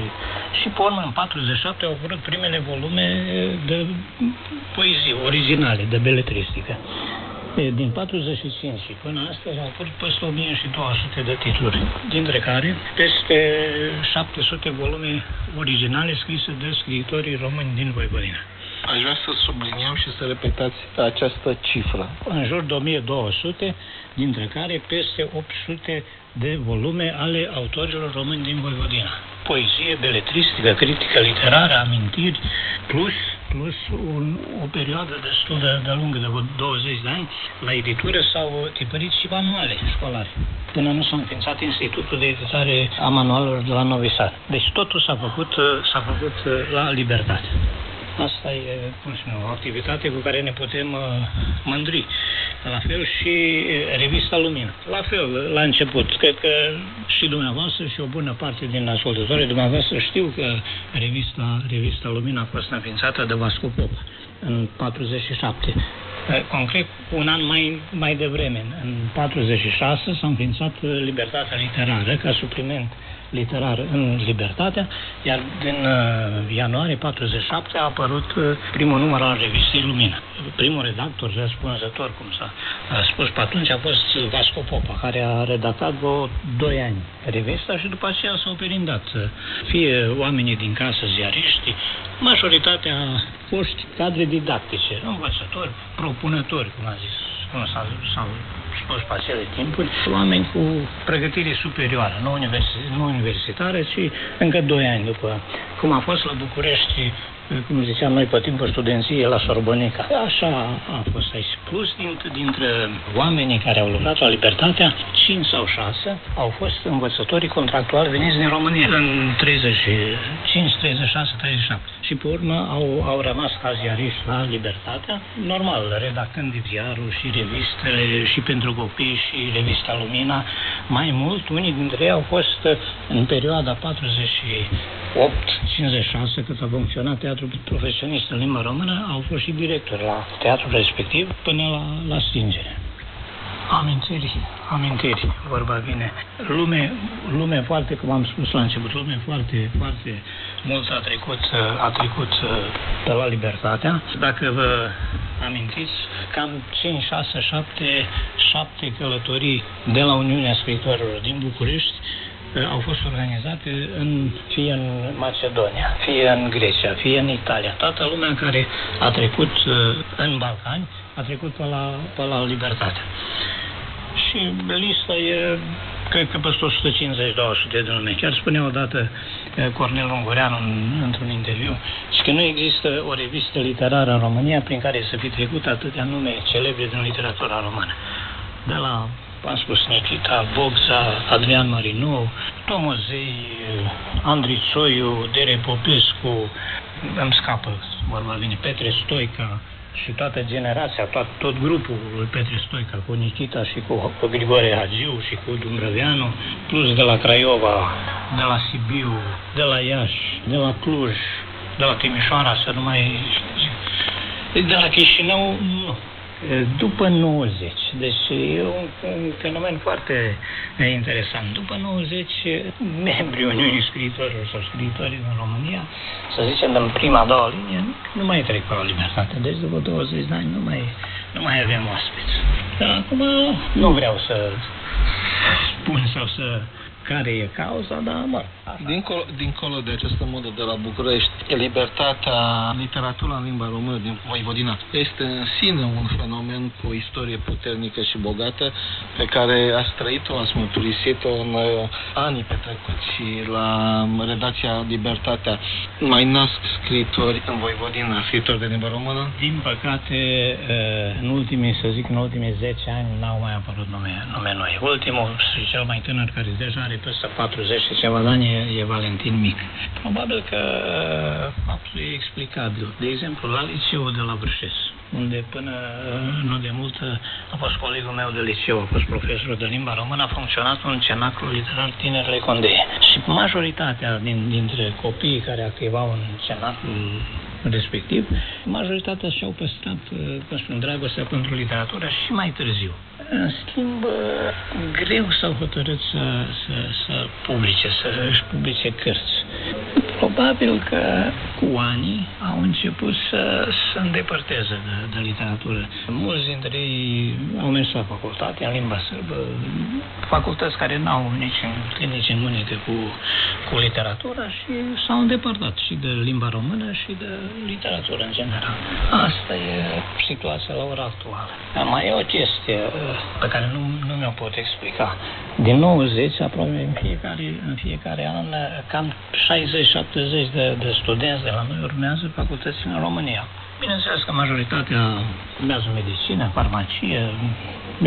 și pe urmă în 47 au apărut primele volume de poezie originale, de beletristică. Din 45 și până astăzi au apărut peste 1200 de titluri, dintre care peste 700 volume originale scrise de scriitorii români din Voivodina. Aș vrea să subliniem și să repetați această cifră. În jur de 1200, dintre care peste 800 de volume ale autorilor români din Voivodina. Poezie, beletristică, critică literară, amintiri, plus, plus un, o perioadă destul de, de lungă, de 20 de ani, la editură s-au tipărit și manuale școlare, până nu s-a înființat Institutul de Editare a Manualelor de la Novi Sad. Deci totul s-a făcut, s-a făcut la libertate. Asta e, cum spune, o activitate cu care ne putem uh, mândri. La fel și revista Lumină. La fel, la început. Cred că și dumneavoastră și o bună parte din ascultătorii dumneavoastră știu că revista, revista Lumină a fost înființată de Vasco Popa în 47. Concret, un an mai, mai devreme, în 46, s-a înființat Libertatea Literară ca supliment literar în Libertatea, iar din uh, ianuarie 47 a apărut uh, primul număr al revistei Lumină. Primul redactor răspunzător, cum s-a spus pe atunci, a fost Vasco Popa, care a redactat vreo 2 ani revista și după aceea s-au perindat fie oamenii din casă, ziariști, majoritatea foști cadre didactice, învățători, propunători, cum a zis, cum s-a, s-au spus pe acele timpuri, oameni cu pregătire superioară, nu, universi nu universitară, ci încă doi ani după, cum a fost la București cum ziceam noi pe timpul studenției la Sorbonica. Așa a fost aici. Plus dintre, dintre oamenii care au lucrat la Libertatea, 5 sau 6 au fost învățătorii contractuali veniți din România în 35, 36, 37. Și pe urmă au, au rămas ca ziariști la Libertatea, normal, redactând ziarul și revistele și pentru copii și revista Lumina. Mai mult, unii dintre ei au fost în perioada 48-56, cât a funcționat teatru profesionist în limba română, au fost și directori la teatrul respectiv până la, la stingere. Amintiri, amintiri, vorba vine. Lume, lume foarte, cum am spus la început, lume foarte, foarte mult a trecut, a trecut pe la Libertatea. Dacă vă amintiți, cam 5, 6, 7, 7 călătorii de la Uniunea Scriitorilor din București au fost organizate în, fie în Macedonia, fie în Grecia, fie în Italia. Toată lumea care a trecut în Balcani a trecut pe la, pe la Libertate. Și lista e, cred că peste 150-200 de nume. Chiar spunea odată Cornel Ungureanu în, într-un interviu și că nu există o revistă literară în România prin care să fi trecut atâtea nume celebre din literatura română. De la am spus Nikita, Bogza, Adrian Marinou, Tomozei, Andrei Soiu, Dere Popescu, îmi scapă, vorba vine, Petre Stoica și toată generația, tot, tot grupul lui Petre Stoica, cu Nikita și cu, cu Grigore Hagiu și cu Dumbrăveanu, plus de la Craiova, de la Sibiu, de la Iași, de la Cluj, de la Timișoara, să nu mai... De la Chișinău, nu după 90. Deci e un, un fenomen foarte interesant. După 90, membrii Uniunii Scriitorilor sau scriitorii în România, să zicem, în prima, a doua linie, nu mai trec pe la libertate. Deci după 20 de ani nu mai, nu mai avem oaspeți. Dar acum nu vreau să spun sau să care e cauza, dar mă. Dincolo, dincolo de această modă de la București, libertatea, literatura în limba română din Voivodina este în sine un fenomen cu o istorie puternică și bogată pe care ați trăit-o, ați mărturisit-o în uh, anii petrecuți și la redacția Libertatea. Mai nasc scritori în Voivodina, scritori de limba română? Din păcate, uh, în ultimii, să zic, în ultimii 10 ani n-au mai apărut nume, nume noi. Ultimul și cel mai tânăr care deja are peste 40 și ceva de ani e, e Valentin Mic. Probabil că faptul e explicabil. De exemplu, la liceul de la Vârșes, unde până nu de mult a fost colegul meu de liceu, a fost profesor de limba română, a funcționat un cenaclu literar Tinerile Condei. Și majoritatea din, dintre copiii care activau în cenaclul respectiv, majoritatea și-au păstrat, cum spun, dragostea pentru literatură și mai târziu. În schimb, greu s-au hotărât să, să, să publice, să își publice cărți. Probabil că cu ani au început să se îndepărteze de, de literatură. Mulți dintre ei au mers la facultate, în limba sârbă, facultăți care n-au nici, nici în mânecă cu, cu literatura și s-au îndepărtat și de limba română și de literatură în general. Asta e situația la ora actuală. Dar mai e o chestie uh, pe care nu, nu mi-o pot explica. Din 90, aproape în fiecare, în fiecare an, cam 60-70 de, de studenți de la noi urmează facultăți în România. Bineînțeles că majoritatea urmează medicină, farmacie,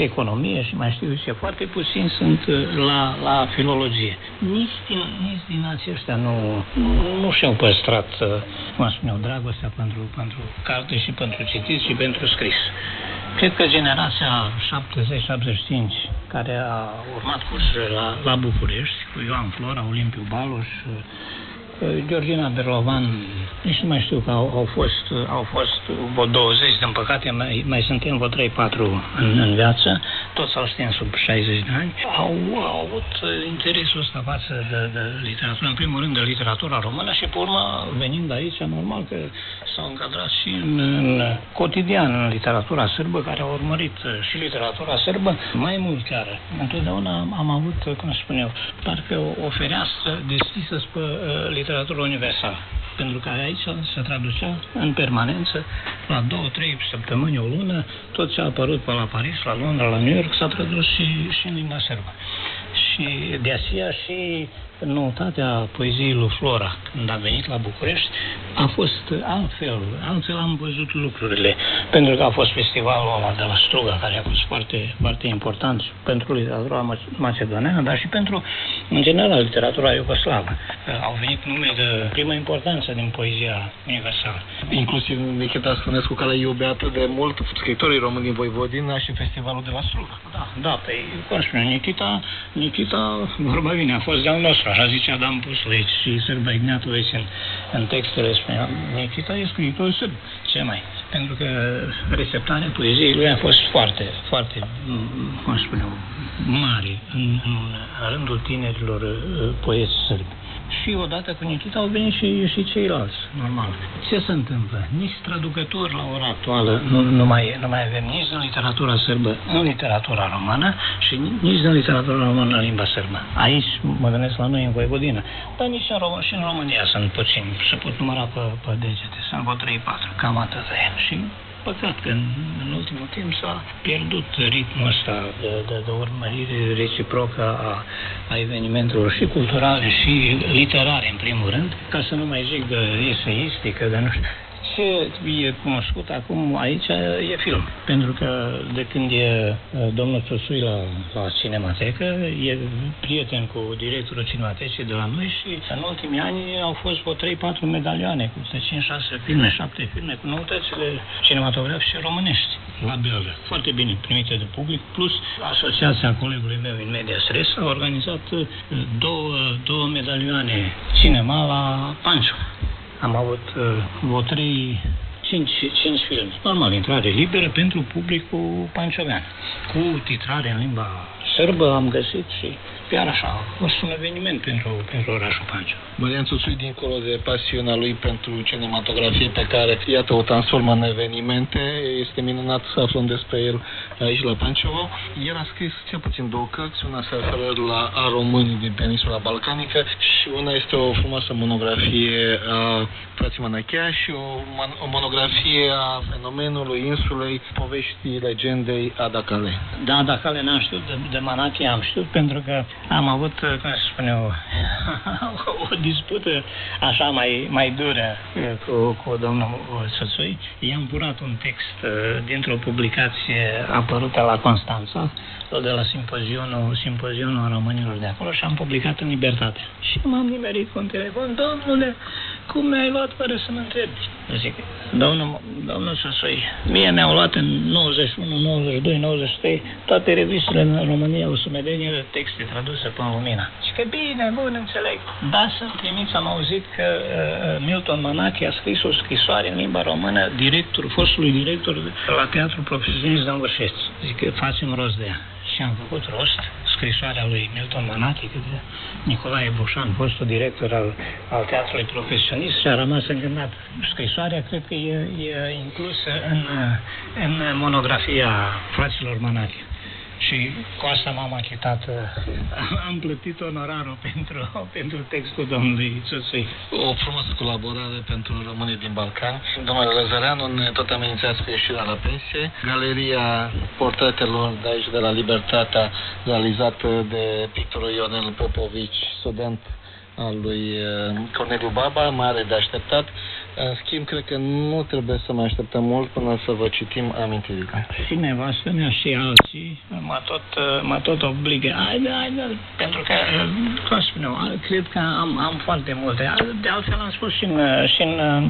economie și mai știu ce, foarte puțini sunt uh, la, la filologie. Nici din, nici din aceștia nu, nu și-au păstrat, uh, cum spuneau, dragostea pentru, pentru carte și pentru citit și pentru scris. Cred că generația 70-75 care a urmat cursurile la, la București, cu Ioan Flora, Olimpiu Baloș, Georgina Berlovan, nici nu mai știu că au, au fost, au fost vreo 20, din păcate mai, mai suntem vreo 3-4 în, în viață, toți au stins sub 60 de ani, au, au avut interesul ăsta față de, de literatură, în primul rând de literatura română și pe urmă, venind aici, normal că s-au încadrat și în, în cotidian în literatura sârbă, care a urmărit și literatura sârbă, mai mult chiar. Întotdeauna am, am avut, cum spun eu, parcă o, o fereastră deschisă spre uh, literatură universală. Pentru că aici se traducea în permanență, la două, trei săptămâni, o lună, tot ce a apărut pe la Paris, la Londra, la New York, s-a tradus și, și în limba sârbă. Și de aceea și noutatea poeziei lui Flora, când a venit la București, a fost altfel, altfel am văzut lucrurile, pentru că a fost festivalul ăla de la Struga, care a fost foarte, foarte important pentru literatura macedoneană, dar și pentru, în general, literatura iugoslavă. Au venit nume de primă importanță din poezia universală. Inclusiv Nikita Stănescu, care iubeată de mult scritorii români din Voivodina și festivalul de la Struga. Da, da, pe, cum spune, Nikita, Nikita, vorba bine, a fost de-al nostru, așa zice Adam Puslic și Sârba Ignatovici în, în textele spunea, Nikita e scriitor sârb, ce mai? Pentru că receptarea poeziei lui a fost foarte, foarte, cum spune mare în, în rândul tinerilor uh, poeți sârbi și odată cu Nikita au venit și, și ceilalți, normal. Ce se întâmplă? Nici traducători la ora actuală nu, nu, mai, nu mai avem nici în literatura sârbă, în literatura română și nici în literatura română în limba sârbă. Aici mă gândesc la noi în Voivodina, dar nici în, Rom- și în România sunt puțini, se pot număra pe, pe degete, sunt vreo 3-4, cam atât. Și păcat că în, în ultimul timp s-a pierdut ritmul ăsta de, de, de urmărire reciprocă a, a evenimentelor și culturale și literare, în primul rând, ca să nu mai zic de eseistică, de nu știu ce e cunoscut acum aici e film. Pentru că de când e domnul Țosui la, la Cinematecă, e prieten cu directorul Cinematecii de la noi și în ultimii ani au fost vreo 3-4 medalioane cu 5-6 filme, 7 filme cu noutățile cinematografice românești la Belga. Foarte bine primite de public, plus asociația colegului meu în Media Stress a organizat două, două medalioane cinema la Pancho. Am avut uh, vreo trei, cinci, cinci filme. Normal, intrare liberă pentru publicul panciovean. Cu titrare în limba sârbă am găsit și chiar așa, a fost un eveniment pentru, pentru orașul Pancea. Marian Țuțui, dincolo de pasiunea lui pentru cinematografie pe care, iată, o transformă în evenimente, este minunat să aflăm despre el aici la Panciovo. El a scris cel puțin două cărți, una se referă la a românii din peninsula balcanică și una este o frumoasă monografie a frații Manachea și o, o monografie a fenomenului insulei, poveștii legendei Adacale. Da, Adacale n-am știut, de, de Manachea am știut pentru că am avut, cum să spun eu, o dispută așa mai, mai dură cu, cu domnul Sățui. I-am purat un text dintr-o publicație apărută la Constanța, de la simpozionul, simpozionul românilor de acolo și am publicat în Libertate. Și m-am nimerit cu un telefon, domnule, cum mi-ai luat fără să mă întrebi? Zic, domnul, domnul Sasoi, mie mi-au luat în 91, 92, 93 toate revistele în România o sumedenie de texte traduse pe Lumina. Și că bine, bun, înțeleg. Da, să trimiți, am auzit că uh, Milton Manache a scris o scrisoare în limba română director, fostului director la Teatrul Profesionist de Învârșeți. Zic că facem rost de ea. Și am făcut rost scrisoarea lui Milton Manache către Nicolae Bușan, fostul director al, al teatrului profesionist și a rămas îngânat. Scrisoarea cred că e, e inclusă în, în monografia fraților Manache și cu asta m-am achitat. Am plătit onorarul pentru, pentru textul domnului Țățui. O frumoasă colaborare pentru românii din Balcan. Domnule Lăzăreanu ne tot amenințați cu ieșirea la pensie. Galeria portretelor de aici, de la Libertatea, realizată de pictorul Ionel Popovici, student al lui uh, Corneliu Baba, mare de așteptat. În schimb, cred că nu trebuie să mai așteptăm mult până să vă citim amintirile. Și nevastă mea și alții mă tot, mă tot obligă. Haide, haide, pentru că, cum spuneau, cred că am, am foarte multe. De altfel am spus și în, și în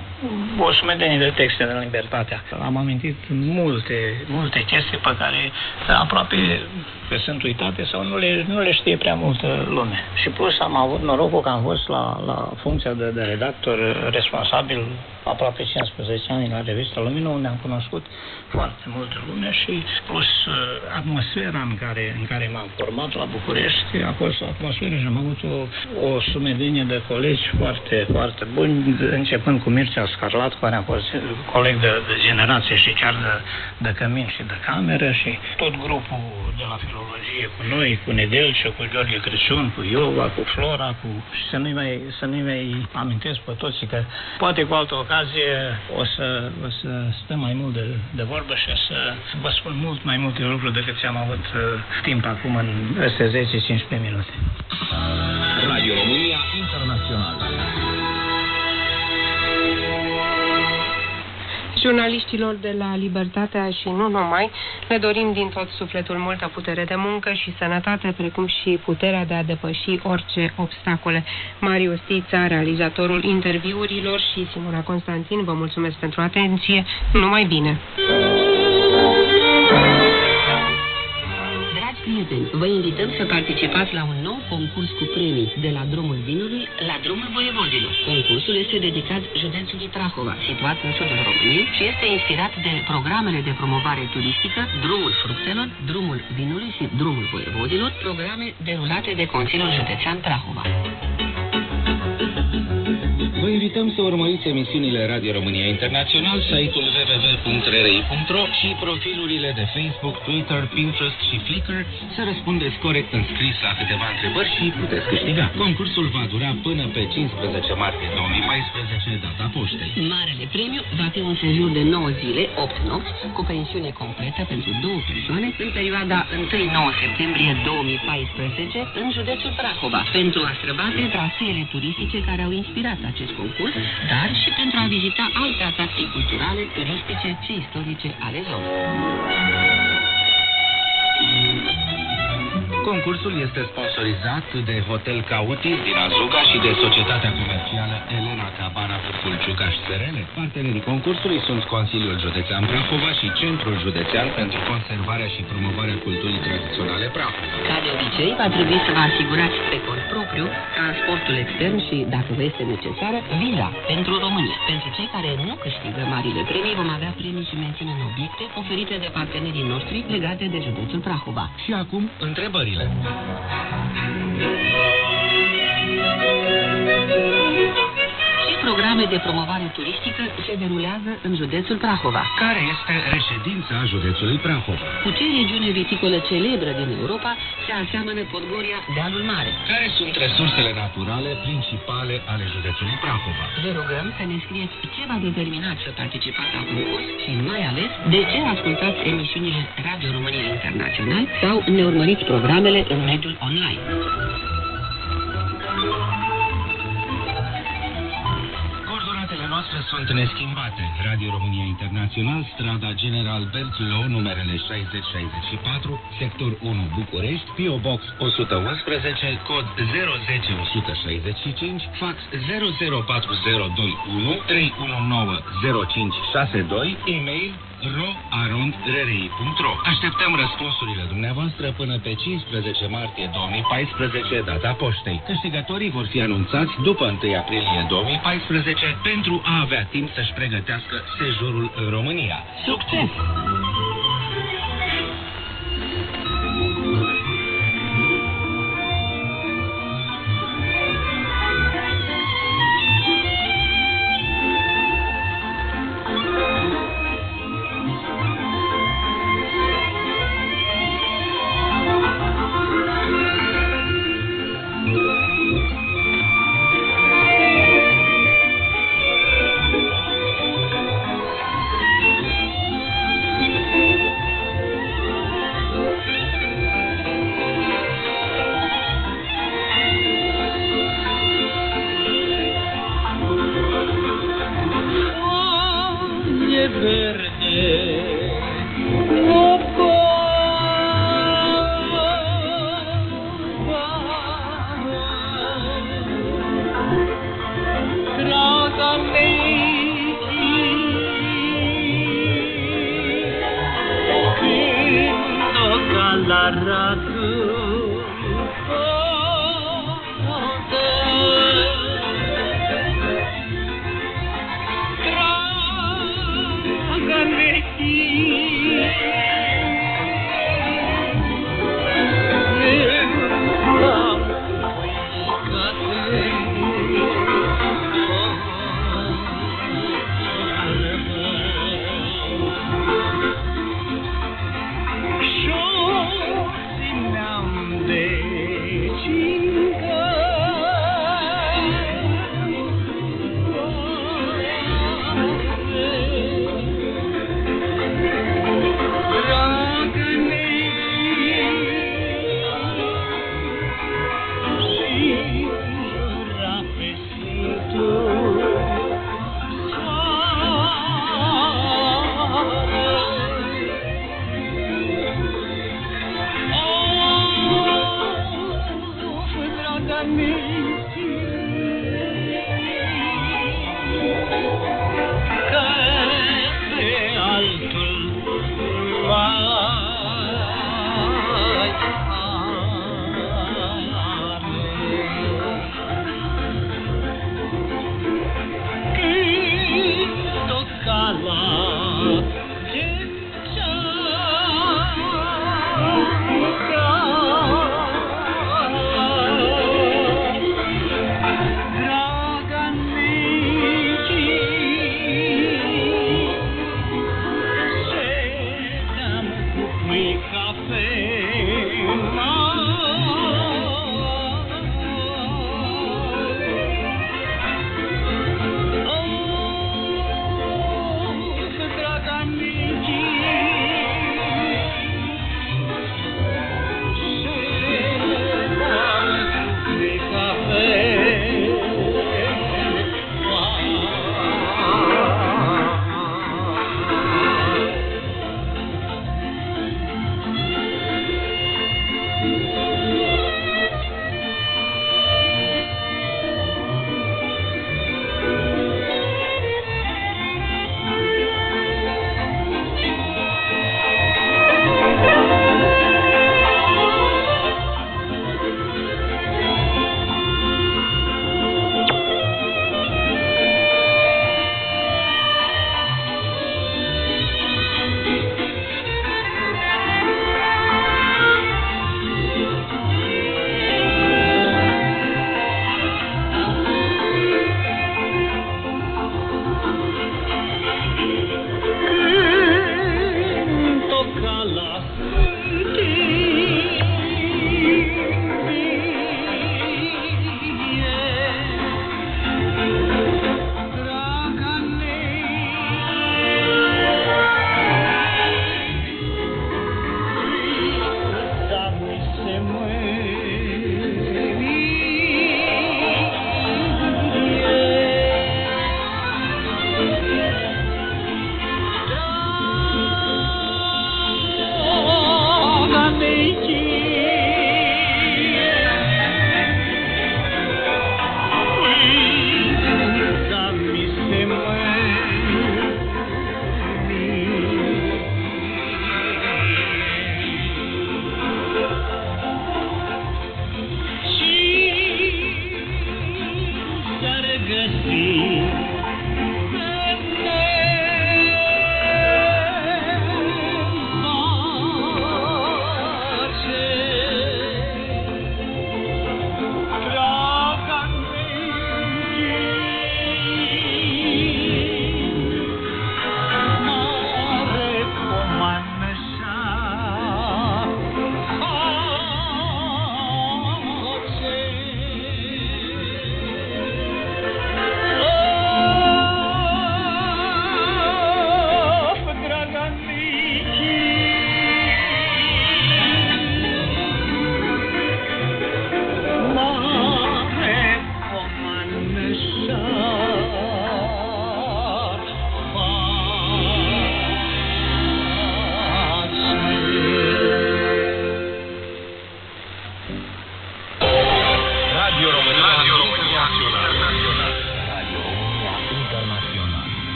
o sumedenie de texte de Libertatea. Am amintit multe, multe chestii pe care aproape că sunt uitate sau nu le, nu le știe prea multă lume. Și plus am avut norocul că am fost la, la funcția de, de redactor responsabil aproape 15 ani la revista Lumină, unde am cunoscut foarte multă lume și plus uh, atmosfera în care, în care m-am format la București a fost o atmosferă și am avut o, o sumedenie de colegi foarte, foarte buni, începând cu Mircea Scarlat, care a fost coleg de, de generație și chiar de, de cămin și de cameră și tot grupul de la filologie cu noi, cu Nedelce, cu Gheorghe Crăciun, cu Iova, cu Flora, cu... și să nu-i mai, să nu mai amintesc pe toți, că poate cu altă ocazie o să, o să stăm mai mult de, de vorbă și o să vă spun mult mai multe lucruri decât ți-am avut uh, timp acum în peste 10-15 minute. Radio România Internațional. Jurnaliștilor de la Libertatea și nu numai, ne dorim din tot sufletul multă putere de muncă și sănătate, precum și puterea de a depăși orice obstacole. Marius Tița, realizatorul interviurilor și Simona Constantin, vă mulțumesc pentru atenție. Numai bine! Prieteni, vă invităm să participați la un nou concurs cu premii de la Drumul Vinului la Drumul Voievodilor. Concursul este dedicat județului Prahova, situat în sudul României și este inspirat de programele de promovare turistică Drumul Fructelor, Drumul Vinului și Drumul Voievodilor, programe derulate de Consiliul Județean Prahova. Vă invităm să urmăriți emisiunile Radio România Internațional, site-ul www.rri.ro și profilurile de Facebook, Twitter, Pinterest și Flickr să răspundeți corect în scris la câteva întrebări și puteți câștiga. Concursul va dura până pe 15 martie 2014, data poștei. Marele premiu va fi un sejur de 9 zile, 8 nopți, cu pensiune completă pentru două persoane în perioada 1-9 septembrie 2014 în județul Prahova, pentru a străbate traseele turistice care au inspirat acest concurs, dar și pentru a vizita alte atracții culturale, turistice și istorice ale zonei. Concursul este sponsorizat de Hotel Cautis din Azuga și de Societatea Comercială Elena Cabana Fulciucaș SRL. Partenerii concursului sunt Consiliul Județean Prahova și Centrul Județean pentru Conservarea și Promovarea Culturii Tradiționale Prahova. Ca de obicei, va trebui să vă asigurați pe cont propriu transportul extern și, dacă vă este necesară, viza pentru România. Pentru cei care nu câștigă marile premii, vom avea premii și mențiuni în obiecte oferite de partenerii noștri legate de județul Prahova. Și acum, întrebările. Și programe de promovare turistică se derulează în județul Prahova. Care este reședința județului Prahova? Cu ce regiune viticolă celebră din Europa se aseamănă Podgoria Dealul Mare? Care sunt resursele naturale principale ale județului Prahova? Vă rugăm să ne scrieți ce v-a determinat să participați la concurs și mai ales de ce ascultați emisiunile Radio România Internațional sau ne urmăriți programele în mediul online. Noastre noastre sunt neschimbate. Radio România Internațional, strada General Bertlo, numerele 6064, sector 1 București, PO Box 111, cod 00165, fax 004021 319 0562, e-mail roarondrerei.ro Așteptăm răspunsurile dumneavoastră până pe 15 martie 2014, data poștei. Câștigătorii vor fi anunțați după 1 aprilie 2014 pentru a avea timp să-și pregătească sejurul în România. Succes!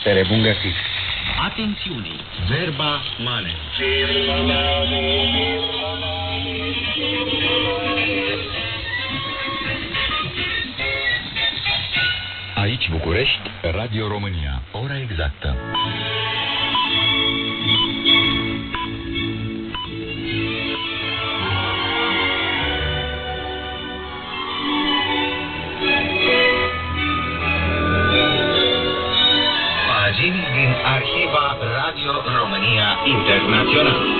Marian Sere, bun găsit. Atențiune! Verba mane. Aici București, Radio România. Ora exactă. Radio România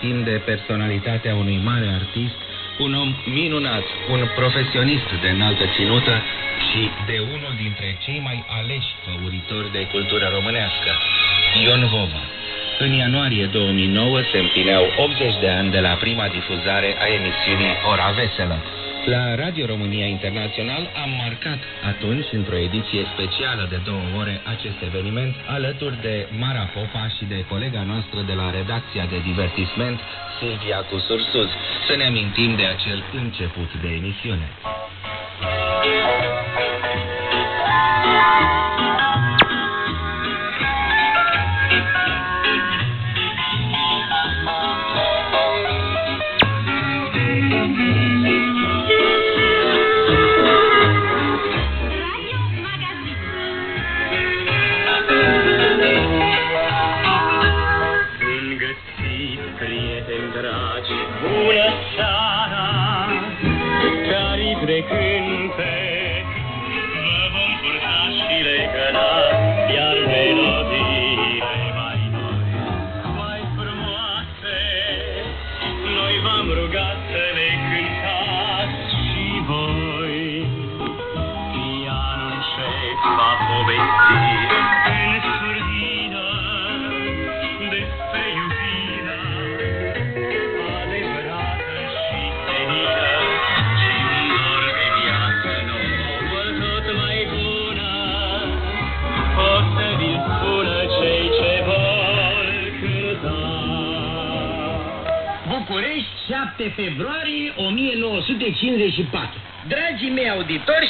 să ne amintim de personalitatea unui mare artist, un om minunat, un profesionist de înaltă ținută și de unul dintre cei mai aleși făuritori de cultură românească, Ion Vova. În ianuarie 2009 se împlineau 80 de ani de la prima difuzare a emisiunii Ora Veselă. La Radio România Internațional am marcat atunci, într-o ediție specială de două ore, acest eveniment, alături de Mara Popa și de colega noastră de la redacția de divertisment, Silvia Cusursuz, să ne amintim de acel început de emisiune.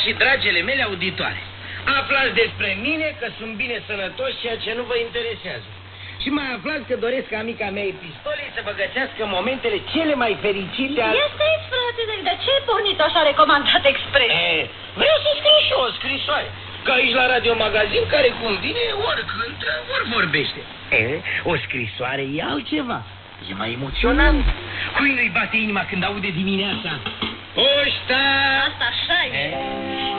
Și dragele mele auditoare, aflați despre mine că sunt bine sănătos, ceea ce nu vă interesează. Și mai aflați că doresc ca mica mea epistole să vă găsească momentele cele mai fericite ale... Ia stai, frate, de ce ai pornit așa recomandat expres? E, vreau să scriu și eu o scrisoare. Că aici la Radio Magazin, care cum vine, ori cântă, ori vorbește. E, o scrisoare e altceva. E mai emoționant. Cui nu-i bate inima când aude dimineața? Poșta! Asta așa e. E?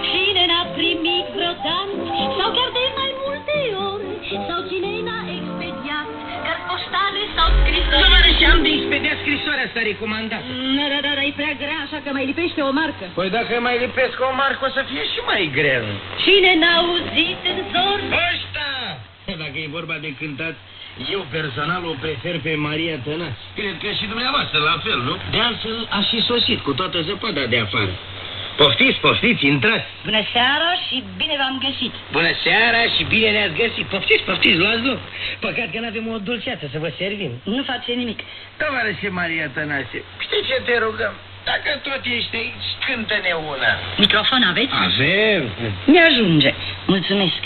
Cine n-a primit vreodată sau chiar de mai multe ori sau cine n-a expediat cărți poștale sau scrisori. Tovarăși, am de expediat scrisoarea asta recomandată. Da, da, da, dar e prea grea, așa că mai lipește o marcă. Păi dacă mai lipesc o marcă, o să fie și mai greu. Cine n-a auzit în zor Poșta! Dacă e vorba de cântat, Eu personal o prefer pe Maria Tănaș. Cred că și dumneavoastră la fel, nu? De altfel, a și sosit cu toată zăpada de afară. Poftiți, poftiți, intrați. Bună seara și bine v-am găsit. Bună seara și bine ne-ați găsit. Poftiți, poftiți, luați loc. Păcat că n-avem o dulceață să vă servim. Nu face nimic. Tovarășe Maria Tănase, știi ce te rugăm? Dacă tot ești aici, cântă-ne una. Microfon aveți? Avem. Ne ajunge. Mulțumesc.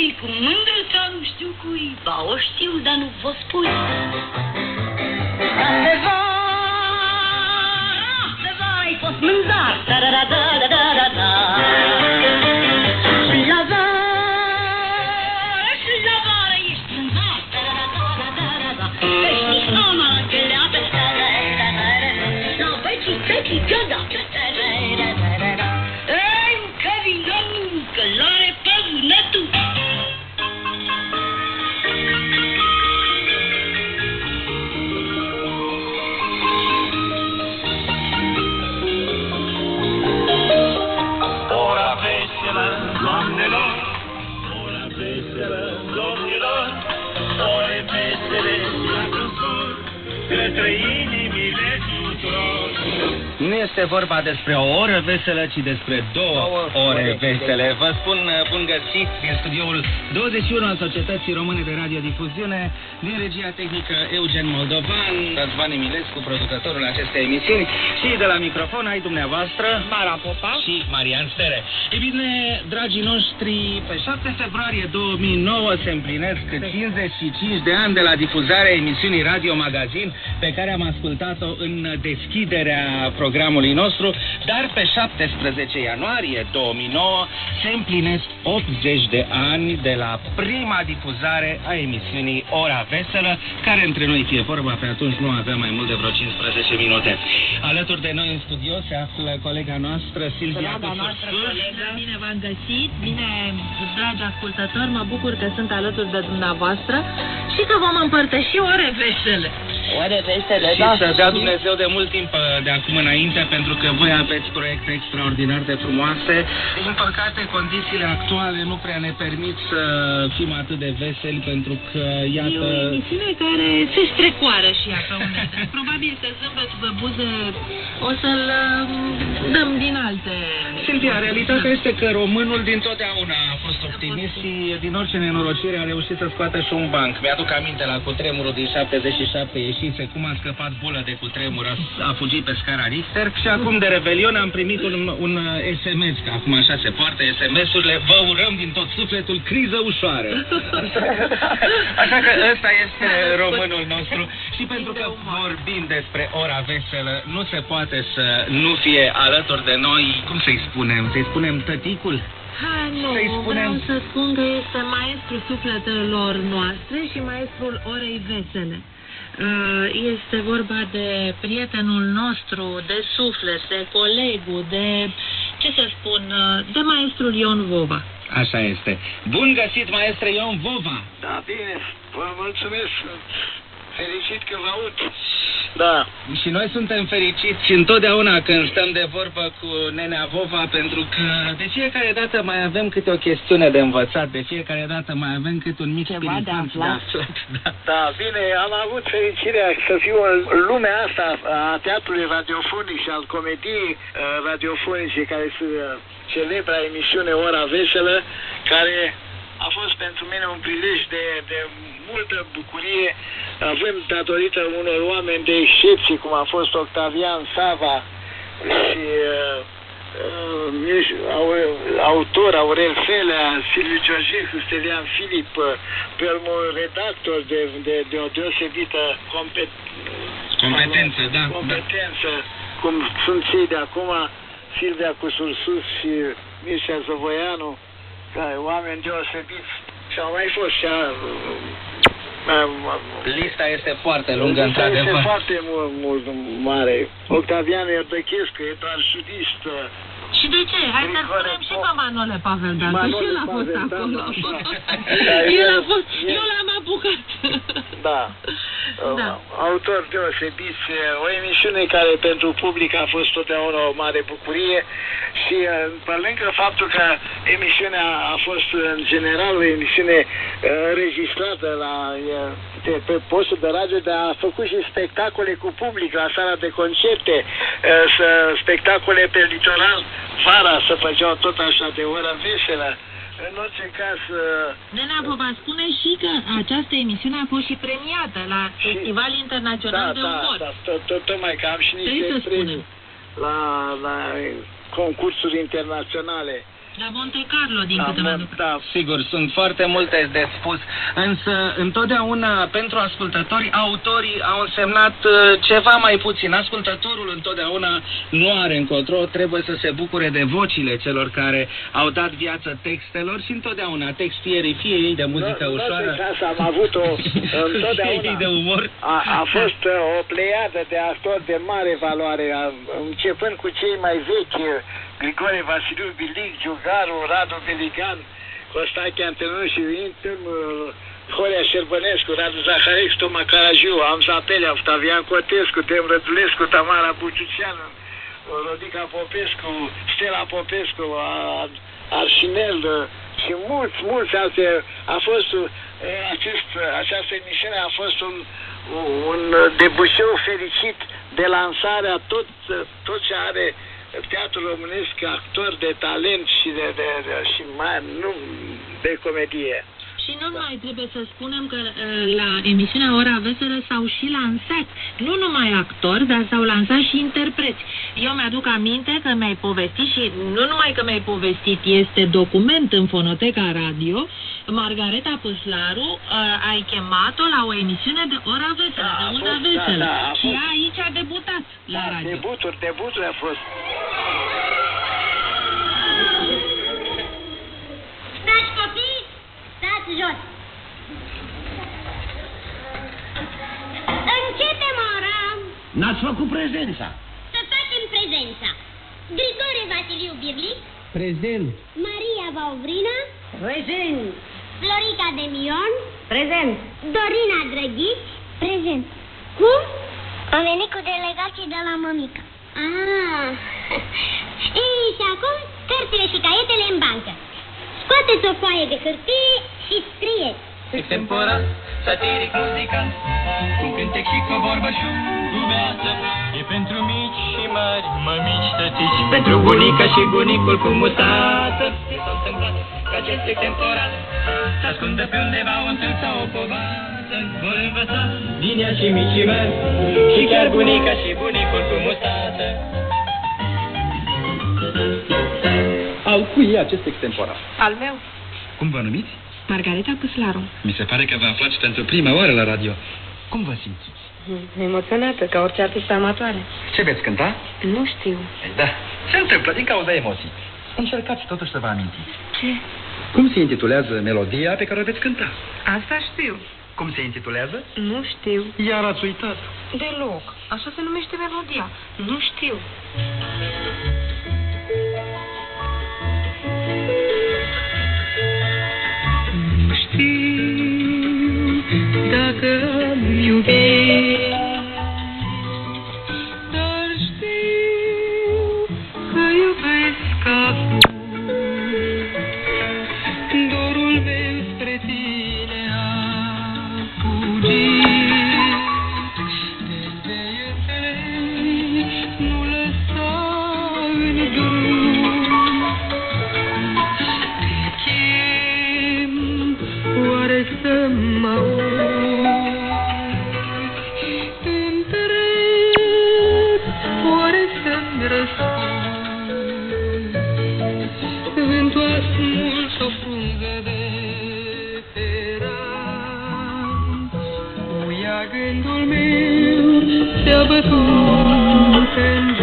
Brădâi, cu mândră ca nu știu cui, ba o știu, dar nu vă spui. Astă vara, astă vara ai fost mândar, da-da-da-da-da-da-da. Și este vorba despre o oră veselă, ci despre două ore vesele. Vă spun uh, bun găsit din studioul 21 al Societății Române de Radiodifuziune, din regia tehnică Eugen Moldovan, Răzvan Emilescu, producătorul acestei emisiuni, și de la microfon ai dumneavoastră, Mara Popa și Marian Stere. E bine, dragii noștri, pe 7 februarie 2009 se împlinesc 55 de ani de la difuzarea emisiunii Radio Magazin, pe care am ascultat-o în deschiderea programului programului nostru, dar pe 17 ianuarie 2009 se împlinesc 80 de ani de la prima difuzare a emisiunii Ora Veselă, care între noi fie vorba, pe atunci nu avea mai mult de vreo 15 minute. Alături de noi în studio se află colega noastră Silvia Colega noastră, colega, bine v-am găsit, bine, dragi ascultători, mă bucur că sunt alături de dumneavoastră și că vom împărtăși ore vesele. Ore vesele, Și să dea Dumnezeu de mult timp uh, de acum înainte, pentru că voi aveți proiecte extraordinar de frumoase. Din păcate, condițiile actuale nu prea ne permit să fim atât de veseli, pentru că, E iată... o emisiune care se strecoară și ea pe unele. Probabil că zâmbet pe buze o să-l um, dăm din alte... Silvia, realitatea este că românul dintotdeauna a fost optimist și din orice nenorocire a reușit să scoată și un banc. Mi-aduc aminte la cutremurul din 77 ieșise cum a scăpat bulă de cutremur, a, a fugit pe scara Richter și acum de Revelion am primit un, un uh, SMS, că acum așa se poartă SMS-urile, vă urăm din tot sufletul criză ușoară. Așa că ăsta este românul nostru și pentru că vorbim despre ora veselă, nu se poate să nu fie alături de noi, cum să-i spunem, să-i spunem tăticul? Ha, nu, Să-i spunem- vreau să spun că este maestrul sufletelor noastre și maestrul orei vesele. Uh, Este vorba de prietenul nostru, de suflet, de colegul, de, ce să spun, uh, de maestrul Ion Vova. Așa este. Bun găsit, maestre Ion Vova! Da, bine, vă mulțumesc. Fericit că vă aud. Da. Și noi suntem fericiți întotdeauna când stăm de vorbă cu Nenea Vova, pentru că de fiecare dată mai avem câte o chestiune de învățat, de fiecare dată mai avem câte un mic Ceva spiritanț de aflat. Da. Da, bine, am avut fericirea să fiu în lumea asta a teatrului radiofonic și al comediei uh, radiofonice care se uh, celebra emisiune Ora Veselă, care a fost pentru mine un prilej de, de multă bucurie, având datorită unor oameni de excepție, cum a fost Octavian Sava și uh, uh, miș- au- autor Aurel Felea, Silviu Georgescu, Stelian Filip, uh, primul redactor de, de, de o deosebită compet- Competență, da, da. competență, cum sunt cei de acum, Silvia Cusursus și Mircea Zăvoianu, care oameni deosebiți și au mai fost și a, Lista este foarte lungă, este într-adevăr. foarte mult, mult mare. Octavian Iordăchescu, Eduard Judist, Și de ce? Hai să spunem și pe Manole Pavel Dancu. Manole Și el a fost Pavel acolo. Dancu, da. El a El- fost, el- eu l-am apucat. Da. Da. Autor deosebit, o emisiune care pentru public a fost totdeauna o mare bucurie și uh, pe lângă faptul că emisiunea a fost în general o emisiune uh, înregistrată la, uh, de, pe postul de radio, dar a făcut și spectacole cu public la sala de concerte, uh, să, spectacole pe litoral, vara să făceau tot așa de oră veselă. În orice caz, uh, Nena Popa spune și că această emisiune a fost și premiată la Festival Internațional da, de da, Umor. da, tot, tot, tocmai că am și Trebuie niște să premii la, la concursuri internaționale. La Monte Carlo, din Da, câte mă- mi-aduc. Da, sigur, sunt foarte multe de spus, însă întotdeauna pentru ascultători, autorii au însemnat uh, ceva mai puțin. Ascultătorul întotdeauna nu are încotro, trebuie să se bucure de vocile celor care au dat viață textelor și întotdeauna textierii, fie ei de muzică Nu- nu ușoară, de casă am avut o fie întotdeauna. ei de umor. A, a fost uh, o pleiadă de actori de mare valoare, a, începând cu cei mai vechi, uh, Grigore Vasiliu Bilic, Giugaru, Radu Beligan, Costache Antenu și Intim, uh, Horia Șerbănescu, Radu Zaharex, Toma Caragiu, Amza Pelea, Octavian Cotescu, Tem Rădulescu, Tamara Buciuceanu, Rodica Popescu, Stella Popescu, a- Arșinel uh, și mulți, mulți alte. A fost uh, acest, această emisiune a fost un, un debușeu fericit de lansarea tot, tot ce are teatrul românesc, actori de talent și de, de, de și mai nu de comedie. Și nu mai trebuie să spunem că uh, la emisiunea Ora Veselă s-au și lansat, nu numai actori, dar s-au lansat și interpreți. Eu mi-aduc aminte că mi-ai povestit și nu numai că mi-ai povestit, este document în fonoteca radio, Margareta Păslaru uh, ai chemat-o la o emisiune de Ora Veselă, Da, a de Una fost, da, Veselă. da, a și fost. ea aici a debutat la radio. Debuturi, debuturi a fost. Stați copii, stați jos. Începem ora N-ați făcut prezența. să facem prezența. Grigore Vasiliu Birlic, Prezent. Maria Vauvrina, prezent. Florica Demion, prezent. Dorina Drăghici, prezent. Cum? Am venit cu delegații de la mămică. Ah. Ei, și acum cărțile și caietele în bancă. Scoateți o foaie de hârtie și scrieți. Temporal, satiric muzicant Un cântec și cu o vorbă și o glumeață E pentru mici și mari, mămici, tătici Pentru bunica și bunicul cu mutată Ce s-a întâmplat că acest temporal Se ascunde pe undeva o întâlc sau o povastă Vor învăța din ea și micii mei Și chiar bunica și bunicul cu mutată Al cui e acest extemporal? Al meu, Cum vă numiți? Margareta Păslaru. Mi se pare că vă aflați pentru prima oară la radio. Cum vă simțiți? Emoționată, ca orice artist amatoare. Ce veți cânta? Nu știu. Ei, Da, se întâmplă din cauza emoții. Încercați totuși să vă amintiți. Ce? Cum se intitulează melodia pe care o veți cânta? Asta știu. Cum se intitulează? Nu știu. Iar ați uitat? Deloc. Așa se numește melodia. Nu știu. Nu știu dacă îmi iubesc, dar știu că iubesc acum. Iubit Nu bebuken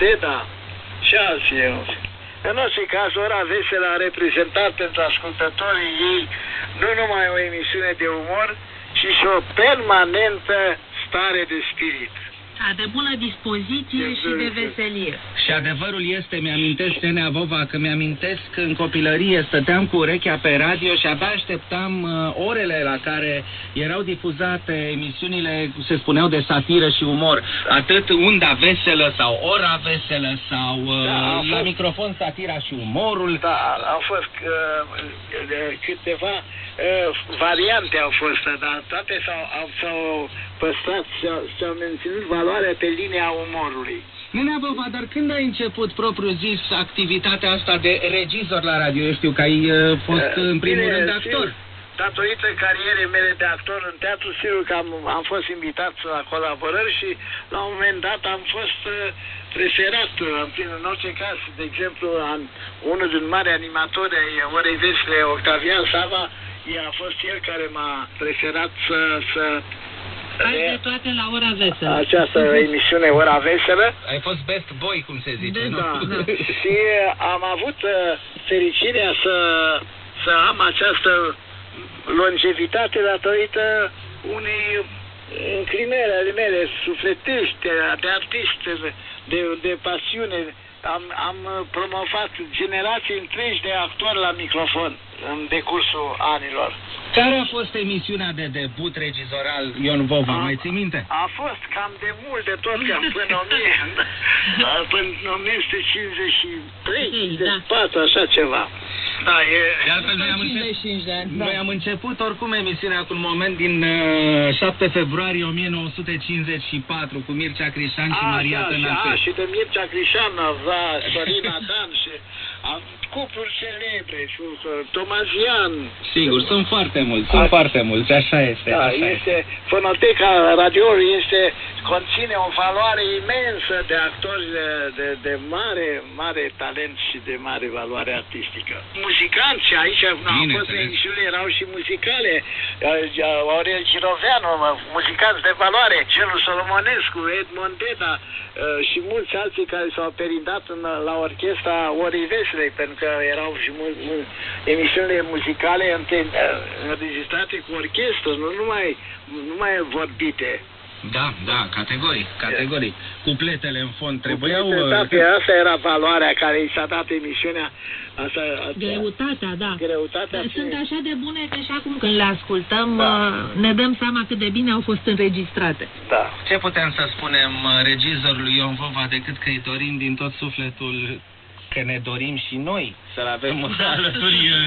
Deda. Edmond Deda și alții. În orice caz, ora veselă a reprezentat pentru ascultătorii ei nu numai o emisiune de umor, ci și o permanentă stare de spirit. Da, de bună dispoziție și de veselie. Și adevărul este, mi-amintesc, Nenea Vova, că mi-amintesc că în copilărie stăteam cu urechea pe radio și abia așteptam uh, orele la care erau difuzate emisiunile, se spuneau, de satiră și umor. Atât unda veselă sau ora veselă sau uh, Da, a la fost- microfon satira și umorul. Da, au fost uh, de- câteva uh, variante au fost, dar toate s-au, au, s-au păstrat, s-au, s-au menținut valoarea pe linia umorului. Nenea Vova, dar când ai început propriu zis activitatea asta de regizor la radio? Eu știu că ai uh, fost Uh, în primul bine, rând sigur, actor. Datorită carierei mele de actor în teatru, sigur că am, am fost invitat la colaborări și la un moment dat am fost uh, preferat, uh, în, plin, în orice caz, de exemplu, am, unul din mari animatori ai orei vesle, Octavian Sava, el a fost el care m-a preferat să, să Ai de toate la ora veselă. această emisiune Ora Veselă. Ai fost best boy, cum se zice, nu? Da. și am avut uh, fericirea să, să am această longevitate datorită unei înclinări ale mele sufletești, de artist, de, de pasiune. Am, am promovat generații întregi de actori la microfon în decursul anilor. Care a fost emisiunea de debut regizoral Ion Vova, mai ții minte? A fost cam de mult de tot, cam până, 1000, până în 1953, de 4, așa ceva. Da, e... De altfel, noi am, început, noi am început oricum emisiunea cu un moment din uh, 7 februarie 1954 cu Mircea Crișan și Maria Așa, Tănase. așa, și de Mircea Crișan avea Sorina Dan și am cupluri celebre și uh, Tomazian. Sigur, sunt foarte mulți, sunt foarte mulți, așa este. Da, așa este, fonoteca radioului este conține o valoare imensă de actori de, de, de mare, mare talent și de mare valoare artistică. Muzicanți aici, au fost Bineînțeles. emisiuni, erau și muzicale. Uh, Aurel Ciroveanu, muzicanți de valoare, Celu Solomonescu, Ed Monteta uh, și mulți alții care s-au perindat în, la orchestra Orei Veselei, pentru că erau și mul, mul, emisiunile muzicale înte- uh, înregistrate cu orchestră, nu numai, nu mai vorbite. Da, da, categoric, categoric. Cupletele în fond trebuiau... Da, uh, că asta era valoarea care i s-a dat emisiunea. Asta, asta, Greutatea, da. Greutatea. Dar Sunt așa de bune că și acum când le ascultăm Da. uh, ne dăm seama cât de bine au fost înregistrate. Da. Ce putem să spunem uh, regizorului Ion Vova decât că îi dorim din tot sufletul că ne dorim și noi să-l avem alături uh,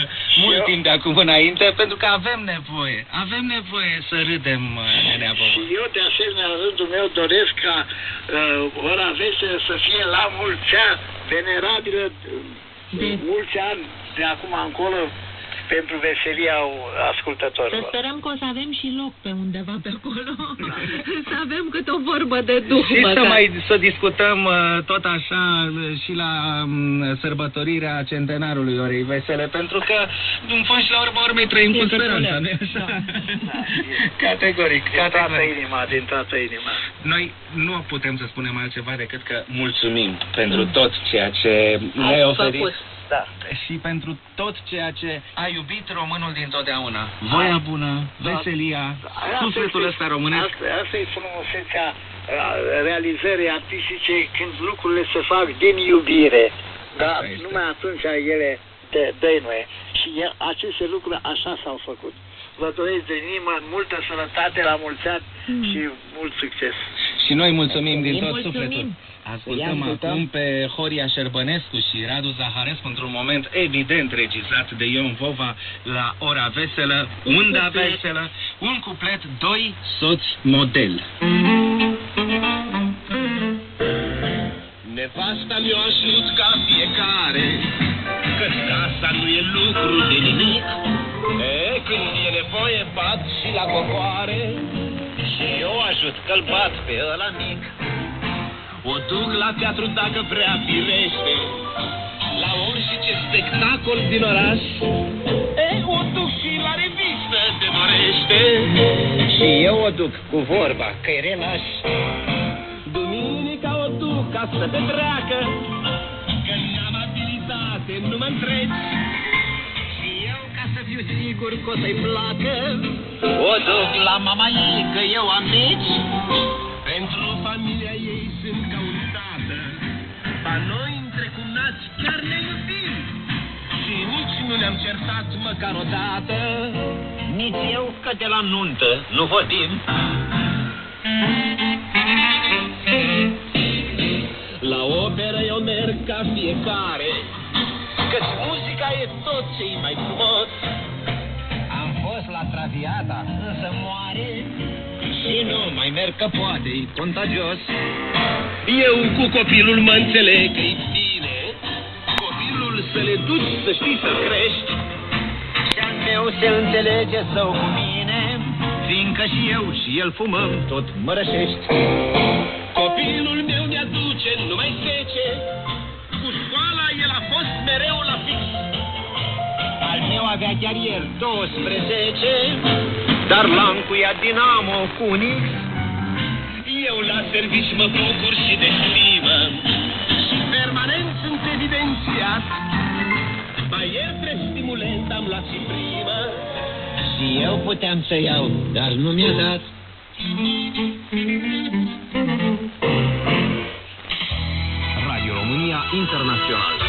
mult eu- timp de acum înainte, pentru că avem nevoie, avem nevoie să râdem, uh, Nenea Vova. Și eu, de asemenea, în rândul meu, doresc ca uh, ora veselă să fie la mulți ani, venerabilă, de... mulți ani de acum încolo, pentru veselia Să ascultătorilor. sperăm că o să avem și loc pe undeva pe acolo. să avem câte o vorbă de duh. Și să măcar. mai să discutăm uh, tot așa uh, și la um, sărbătorirea centenarului Orei Vesele, pentru că, în fond și la urma urmei, trăim cu Este speranța, solemn, nu așa? da. Categoric, Din toată categoric. inima, din toată inima. Noi nu putem să spunem altceva decât că mulțumim pentru tot ceea ce ne-ai Ați oferit. făcut. Da. Și pentru tot ceea ce a iubit românul din totdeauna. Voia bună, Da. veselia, Asta sufletul este- ăsta românesc. Asta, asta e frumusețea a, realizării artistice când lucrurile se fac din iubire. Dar Asta este. numai atunci ele te dăinuie. Și e- aceste lucruri așa s-au făcut. Vă doresc de inimă multă sănătate la mulți ani Mm. și mult succes. Și noi mulțumim din tot Mulțumim. sufletul. Ascultăm, Îi ascultăm. acum pe Horia Șerbănescu și Radu Zaharescu într-un moment evident regizat de Ion Vova la Ora Veselă, Un Unda cuplet. Veselă, un cuplet, doi soți model. Nevasta mi-o ajut ca fiecare că casa nu e lucru de nimic E, când e nevoie bat și la cocoare Și eu ajut că-l bat pe ăla mic O duc la teatru dacă vrea firește. La orice spectacol din oraș. E, o duc și la revistă de dorește. Și eu o duc cu vorba că e relaș. Duminica o duc ca să petreacă Că n-am abilitate, nu mă întreci. Și eu ca să fiu sigur că o să-i placă O duc la mama ei că eu am mici. Pentru familia ei Ba noi întrecunați chiar ne iubim. Și nici nu ne-am certat măcar o dată Nici eu că de la nuntă nu vorbim La operă eu merg ca fiecare Căci muzica e tot ce-i mai frumos. Am fost la Traviata, însă moare Și nu mai merg că poate e contagios. Eu cu copilul mă înțeleg că e bine. Copilul să le duci să știi să crești. Și al meu se înțelege său cu mine. Fiindcă și eu și el fumăm tot mărășești. Copilul meu mi-aduce numai zece. Cu școala el a fost mereu la fix. Al meu avea chiar ieri 12 Dar l-am cuiat Dinamo cu un X Eu la servici mă bucur și de stimă Și permanent sunt evidențiat. Ba ieri drept stimulent am luat și primă. Și eu puteam să iau, dar nu mi-a dat. Radio România Internațional.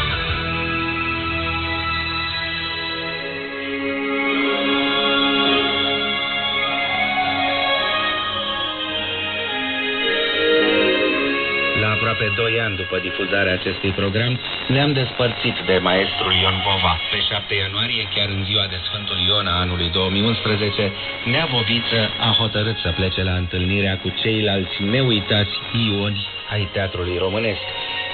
Aproape 2 ani după difuzarea acestui program, ne-am despărțit de maestrul Ion Vova. Pe 7 ianuarie, chiar în ziua de Sfântul Ion a anului 2011, Nea Boviță a hotărât să plece la întâlnirea cu ceilalți neuitați Ioni ai teatrului românesc.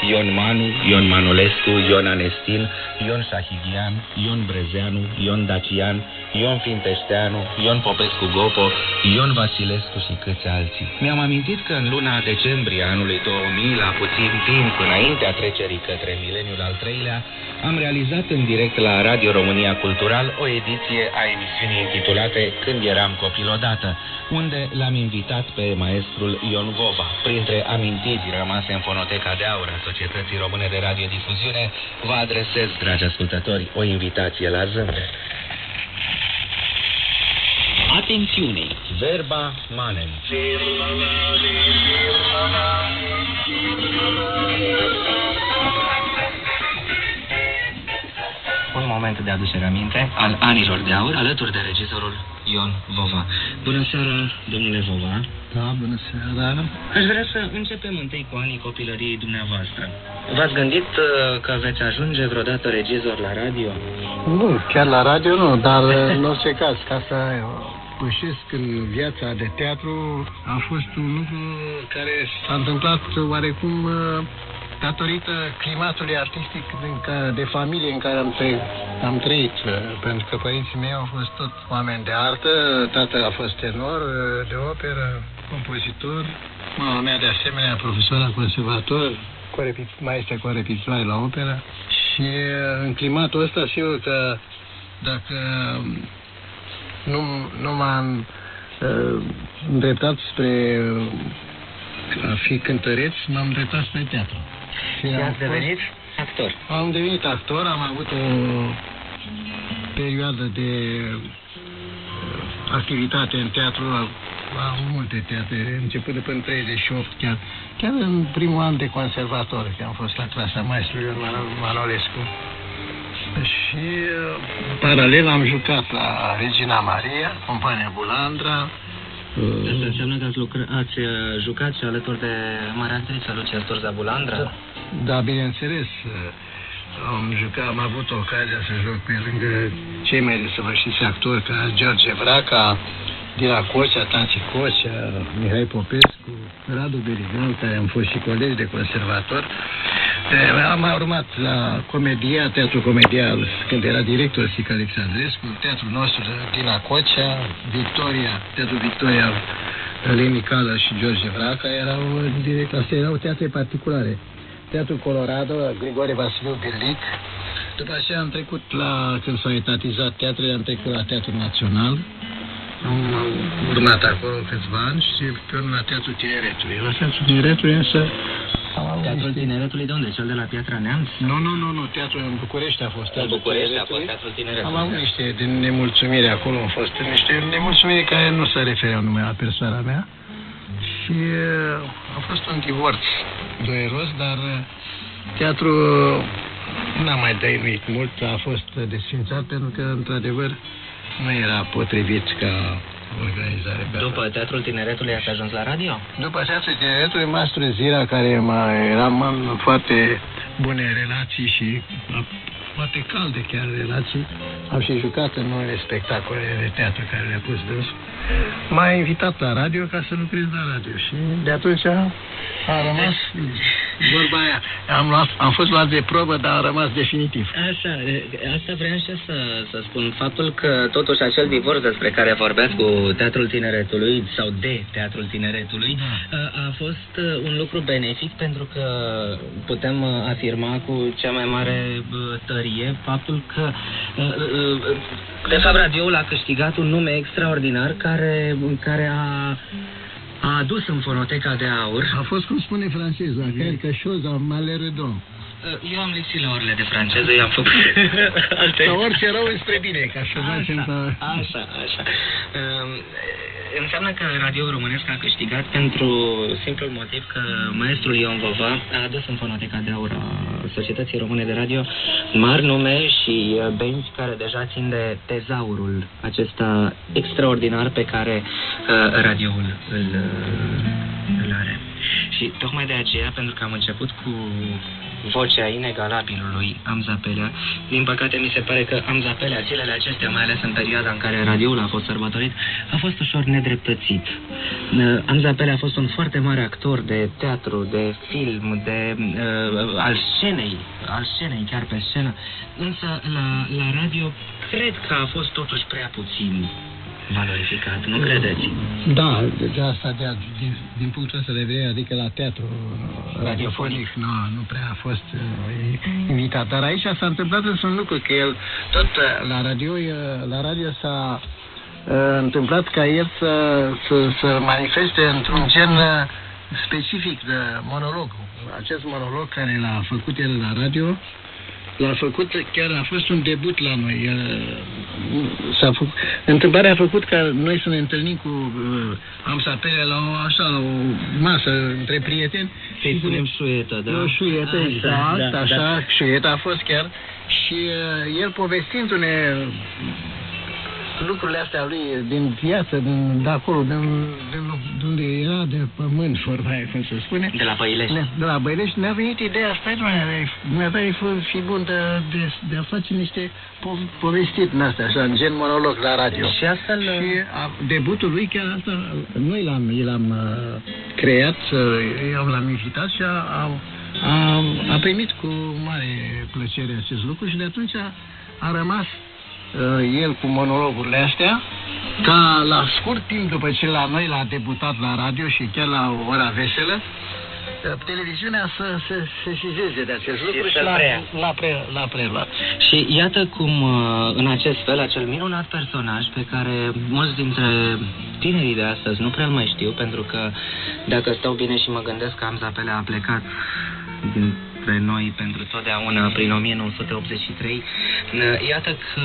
Ion Manu, Ion Manolescu, Ion Anestin, Ion Șahigian, Ion Brezeanu, Ion Dacian, Ion Finteșteanu, Ion Popescu Gopo, Ion Vasilescu și câți alții. Mi-am amintit că în luna decembrie anului 2000, la puțin timp înaintea trecerii către mileniul al treilea, am realizat în direct la Radio România Cultural o ediție a emisiunii intitulate Când eram copil odată, unde l-am invitat pe maestrul Ion Vova. Printre amintiri rămase în fonoteca de aur a Societății Române de Radiodifuziune, vă adresez, dragi ascultători, o invitație la zâmbet. Atențiune! Verba manem. Un moment de aducere aminte al anilor de aur alături de regizorul Ion Vova. Bună seara, domnule Vova. Da, bună seara. Aș vrea să începem întâi cu anii copilăriei dumneavoastră. V-ați gândit uh, că veți ajunge vreodată regizor la radio? Nu, chiar la radio nu, dar în orice caz, ca să pășesc în viața de teatru, a fost un lucru care s-a întâmplat oarecum uh, datorită climatului artistic din ca, de familie în care am, trăit, am trăit. uh, Pentru că părinții mei au fost tot oameni de artă, tatăl a fost tenor uh, de operă, compozitor, mama mea de asemenea profesor la conservator, corepit- maestre corepitoare la operă. Și uh, în climatul ăsta sigur că dacă nu, nu m-am uh, îndreptat spre uh, a fi cântăreț, m-am îndreptat spre teatru. Și am ați devenit actor. Am devenit actor, am avut o perioadă de uh, activitate în teatru, la, la multe teatre, începând de până în 38, chiar, chiar în primul an de conservator, că am fost la clasa maestrului Ion Mano- Manolescu. Și uh, în paralel am jucat la Regina Maria, compania Bulandra, Asta înseamnă că ați, lucra, ați uh, jucat și alături de marea actriță Lucia Storza Bulandra? Da. Da, bineînțeles. Am jucat, am avut ocazia să joc pe lângă cei mai desăvârșiți actori ca George Vraca, Dina Cocea, Tanci Cocea, Mihai Popescu, Radu Berigan, care am fost și colegi de conservator. E, Am urmat la Comedia, Teatru Comedia, când era director Sic Alexandrescu, teatrul nostru Dina Cocea, Victoria, Teatrul Victoria, Leni Cală și George Vraca erau direct, astea erau teatre particulare. Teatrul Colorado, Grigore Vasiliu Birlic. După aceea am trecut la, când s-au etatizat teatrele, am trecut la Teatrul Național. Am urmat acolo câțiva ani și pe urmă la Teatrul Tineretului. La Teatrul Tineretului însă am avut Teatrul niște- Tineretului de unde? Cel de la Piatra Neamț? Nu, nu, nu, nu, teatrul în București a fost. În Teatrul București a fost Tineretului. Teatrul Tineretului. Am avut niște din nemulțumire acolo, au fost niște nemulțumiri care nu se refereau numai la persoana mea. Și uh, a fost un divorț dureros, dar uh, teatrul n-a mai dăinuit mult, a fost uh, desfințat pentru că, într-adevăr, nu era potrivit ca organizare. pe După Teatrul Tineretului ați ajuns la radio? după Teatrul Tineretului, Mastru Zira, care mai eram în foarte bune relații și uh, foarte calde chiar relații, am și jucat în unele spectacole de teatru care le-a pus dânsul. M-a invitat la radio ca să lucrez la radio și de atunci a rămas vorba aia. Am, luat, am fost luat de probă, dar a rămas definitiv. Așa, e, asta vreau și eu să, să spun. Faptul că totuși acel divorț despre care vorbeați cu Teatrul Tineretului sau de Teatrul Tineretului Da. a, a fost uh, un lucru benefic pentru că putem uh, afirma cu cea mai mare uh, tărie faptul că uh, uh, de fapt radioul a câștigat un nume extraordinar care, care a a adus în fonoteca de aur. A fost, cum spune franceza, quelque chose en malheureux Eu am lipsit la orele de franceză, eu am făcut alte... Sau orice rău înspre bine, ca să mergem pe... Așa, așa. Um, Înseamnă că Radio Românesc a câștigat pentru simplul motiv că maestrul Ion Vova a adus în fonoteca de aur a Societății Române de Radio mari nume și uh, benzi care deja țin de tezaurul acesta extraordinar pe care uh, radioul îl, uh, îl are. Și tocmai de aceea, pentru că am început cu vocea inegalabilului Amza Pelea, din păcate mi se pare că Amza Pelea, zilele acestea, mai ales în perioada în care radioul a fost sărbătorit, a fost ușor nedreptățit. Uh, Amza Pelea a fost un foarte mare actor de teatru, de film, de uh, al scenei, al scenei chiar pe scenă, însă la, la radio cred că a fost totuși prea puțin valorificat, nu credeți? Da, de asta, de, din, din punctul ăsta de vedere, adică la teatru radiofonic, nu, nu prea a fost uh, invitat. Dar aici s-a întâmplat însă un lucru, că el tot uh, la radio, uh, la radio s-a uh, întâmplat ca el să, să, să manifeste într-un gen uh, specific de monolog. Acest monolog care l-a făcut el la radio, l-a făcut, chiar a fost un debut la noi. Uh, S-a făcut, întâmplarea a făcut ca noi să ne întâlnim cu uh, Amsapele la o, așa, la o masă între prieteni. Să-i spunem șuietă, da? O șuietă, Așa, exact, da, așa, da. șuietă a fost chiar. Și uh, el povestindu-ne lucrurile astea lui din viață, din, de acolo, din, din, de unde era de pământ, vorba aia, cum se spune. De la Băilești. Ne, de la Băilești ne-a venit ideea, stai, nu aveai fi bun de, de, de a face niște po povestit în astea, așa, în gen monolog la radio. Și astfel... Și a, debutul lui chiar asta, noi l-am, l-am uh, creat, uh, eu l-am invitat și a, a, a, a primit cu mare plăcere acest lucru și de atunci a, a rămas uh, el cu monologurile astea, ca la scurt timp după ce la noi l-a debutat la radio și chiar la ora veselă, uh, televiziunea să se sesizeze de acest lucru și să-l l-a, preia. l-a, pre, l-a preluat. Și iată cum, uh, în acest fel, acel minunat personaj pe care mulți dintre tinerii de astăzi nu prea mai știu, pentru că dacă stau bine și mă gândesc că Amza Pelea a plecat dintre noi pentru totdeauna prin 1983, uh, iată că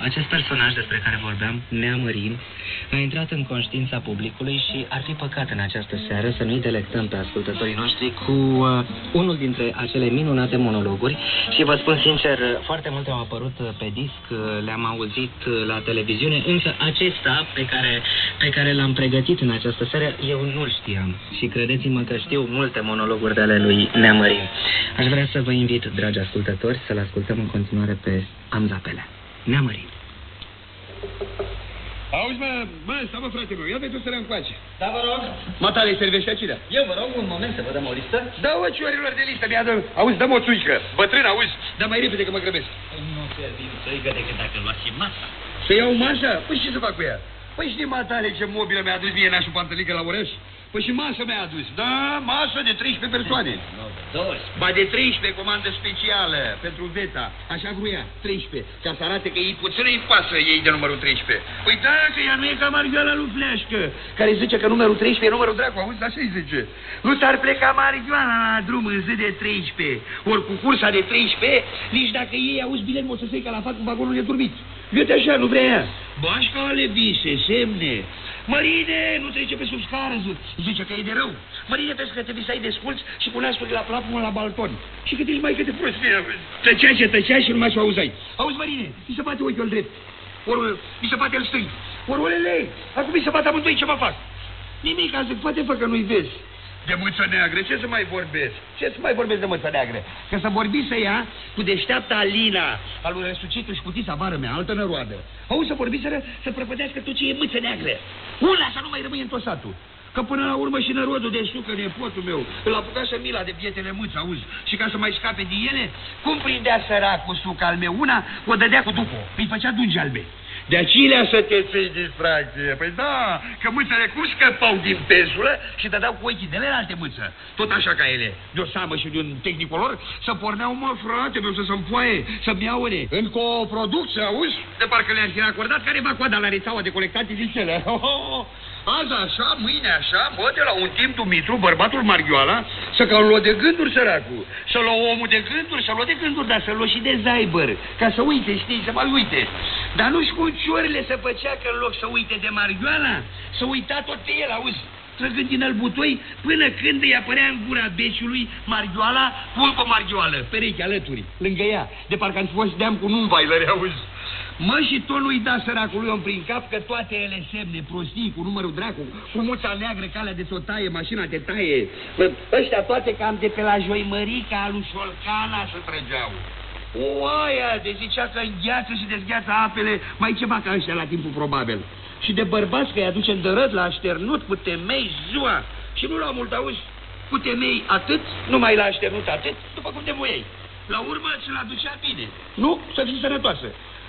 acest personaj despre care vorbeam, Neamărin, a intrat în conștiința publicului și ar fi păcat în această seară să nu-i delectăm pe ascultătorii noștri cu uh, unul dintre acele minunate monologuri. Și vă spun sincer, foarte multe au apărut uh, pe disc, uh, le-am auzit uh, la televiziune, însă acesta pe care, pe care l-am pregătit în această seară, eu nu-l știam. Și credeți-mă că știu multe monologuri de ale lui Neamărin. Aș vrea să vă invit, dragi ascultători, să-l ascultăm în continuare pe Amza Pelea. Neamărin. Auzi, mă, mă, stai mă, frate meu, ia de tu să le încoace. Da, vă rog. Matale, îi servește acida. Eu vă rog un moment să vă dăm o listă. Da, o ciorilor de listă, mi-a dă... Auzi, dă-mă o țuișcă. Bătrân, auzi, dar mai repede că mă grăbesc. Nu servim țăigă decât dacă luați și masa. Să iau masa? Păi ce să fac cu ea? Păi știi, matale, ce mobilă mi-a adus mie nașul pantălică la oraș? Păi și masă mi-a adus. Da, masă de 13 persoane. Ba de 13, comandă specială pentru Veta. Așa vrea, 13. Ca să arate că ei puțin îi pasă ei de numărul 13. Păi da, că ea nu e ca Marioala lui Fleașcă, care zice că numărul 13 e numărul dracu, auzi, așa îi zice. Nu s-ar pleca Marioala la drum în zi de 13. Ori cu cursa de 13, nici dacă ei auzi bilet, o să se ca la fac cu vagonul de turbit. Uite așa, nu vrea ea. Bașca ale vise, semne. Mărine, nu trece pe sub scară, zi- zice că e de rău. Mărine, vezi că te visai de sculți și punea sculii la plapumă la balton. Și cât ești mai câte prostie. Tăcea ce tăcea și numai ce auzeai. Auzi, Mărine, mi se bate ochiul drept. Ori mi se bate el stâng. Ori olele, acum mi se bate amândoi, ce mă fac? Nimic, zic, poate fă că nu-i vezi. De mâță neagră, ce să mai vorbesc? Ce să mai vorbesc de mâță neagră? Că să vorbi să ea cu deșteapta Alina, al lui Resucitul și cu tița bară mea, altă năroadă. Auzi să vorbi să, să prăpădească tot ce e mâță neagră. Una să nu mai rămâie în tot satul. Că până la urmă și nărodul de șucă, nepotul meu, îl apuca să mila de bietele mâți, auzi? Și ca să mai scape din ele, cum prindea săracul suca al meu una, o dădea cu după, îi făcea dungi albe. De acelea să te ții distracție. Păi da, că mâțele cum scăpau din pezulă și te dau cu ochii de alte mâță. Tot așa ca ele, de o samă și de un tehnicolor, să porneau, mă, frate meu, să se împoaie, să-mi iaune. În coproducție, auzi? De parcă le-ar fi acordat care va coada la rețeaua de colectat zicele. Azi așa, mâine așa, bă, de la un timp Dumitru, bărbatul Marghioala, să că luă de gânduri săracul. Să luă omul de gânduri, să luă de gânduri, dar să luă și de zaibăr. Ca să uite, știi, să mai uite. Dar nu-și cu ciorile să făcea că în loc să uite de Marghioala, să uita tot pe el, auzi? trăgând din albutoi, până când îi apărea în gura beciului Marghioala, pulpă Marghioală, pereche alături, lângă ea, de parcă am fost deam cu numvailări, auzi? Mă, și tot nu-i da săracului om prin cap că toate ele semne, prostii, cu numărul dracu, cu muța neagră, calea de sotaie, mașina de taie. Bă, ăștia toate cam de pe la joimărica lui Șolcana se trăgeau. Oaia de zicea că îngheață și dezgheață apele, mai ceva ca ăștia la timpul probabil. Și de bărbați că îi aduce în dărât la așternut cu temei ziua. Și nu la mult auzi, cu temei atât, numai la așternut atât, după cum te muiei. La urmă ți-l aducea bine. Nu? Să fii sănătoasă.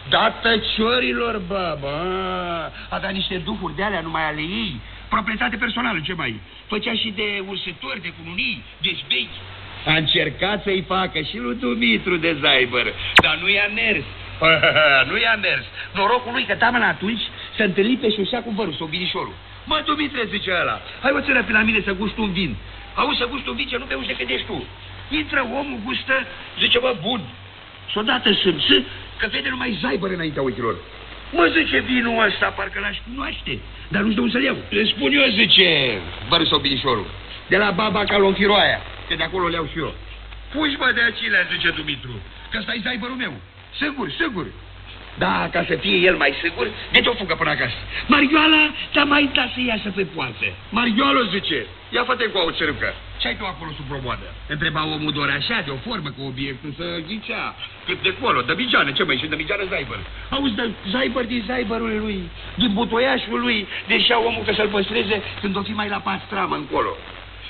Da tăciorilor, bă, bă, avea niște duhuri de alea numai ale ei, proprietate personală, ce mai? Făcea și de ursători, de cununii, de zbei. A încercat să-i facă și lui Dumitru de Zaibăr, dar nu i-a mers. nu i-a mers. Norocul lui că damna atunci se întâlni pe șosea cu vărul sau binișorul. Mă, Dumitre, zice ăla, hai o țără pe la mine să gust un vin. Auzi să gust un vin ce nu beauși decât ești tu. Intră omul, gustă, zice, bă, bun. Și odată sunt, că vede numai zaibăr înaintea ochilor. Mă, zice, vinul ăsta, parcă l-aș cunoaște, dar nu știu unde să-l iau. Le spun eu, zice, vărul sau binișorul, de la baba calonfiroaia, că de acolo le iau și eu. Puși, mă, de acilea, zice Dumitru, că ăsta e zaibărul meu. Sigur, sigur. Da, ca să fie el mai sigur, de o fugă până acasă. Marioala te-a mai dat să iasă pe poalță. Marioalo, zice, ia fă cu o țărâcă. Ce ai tu acolo sub promoadă? Întreba omul doar așa, de o formă, cu obiectul să ghicea. Cât de colo, de bigeană, ce mai și de bigeană Zaibăr. Auzi, de Zaibăr din Zaibărul lui, din butoiașul lui, deșea omul că să-l păstreze când o fi mai la pastramă încolo.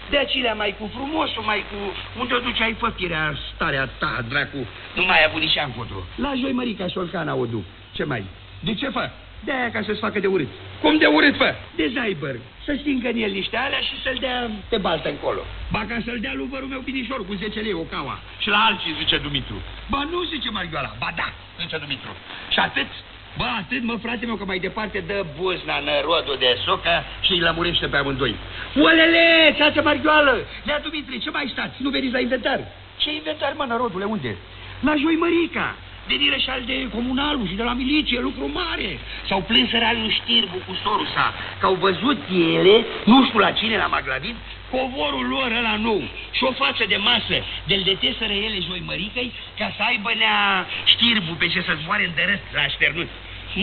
De acelea mai cu frumosul, mai cu... Unde o duceai făpirea, starea ta, dracu? Nu mai ai avut nici ancotul. La joi mărica Șolcana o duc. Ce mai? De ce fă? de aia ca să-ți facă de urât. Cum de urât, fă? De Zaibăr. Să stingă în el niște alea și să-l dea pe baltă încolo. Ba ca să-l dea lui vărul meu binișor cu 10 lei o caua. Și la alții, zice Dumitru. Ba nu, zice Marioala. Ba da, zice Dumitru. Și atât Bă, atât, mă, frate meu, că mai departe dă buzna nărodul de socă și îi lămurește pe amândoi. Olele, țață Marioală! Nea Dumitru, ce mai stați? Nu veniți la inventar? Ce inventar, mă, nărodule, unde? La Joimărica venire și al de comunalul și de la miliție, lucru mare. S-au plâns al lui Știrbu cu sorusa, că au văzut ele, nu știu la cine, la Maglavin, covorul lor ăla nou și o față de masă, de-l deteseră ele joi măricăi, ca să aibă nea Știrbu pe ce să zboare în dărăt la așternut.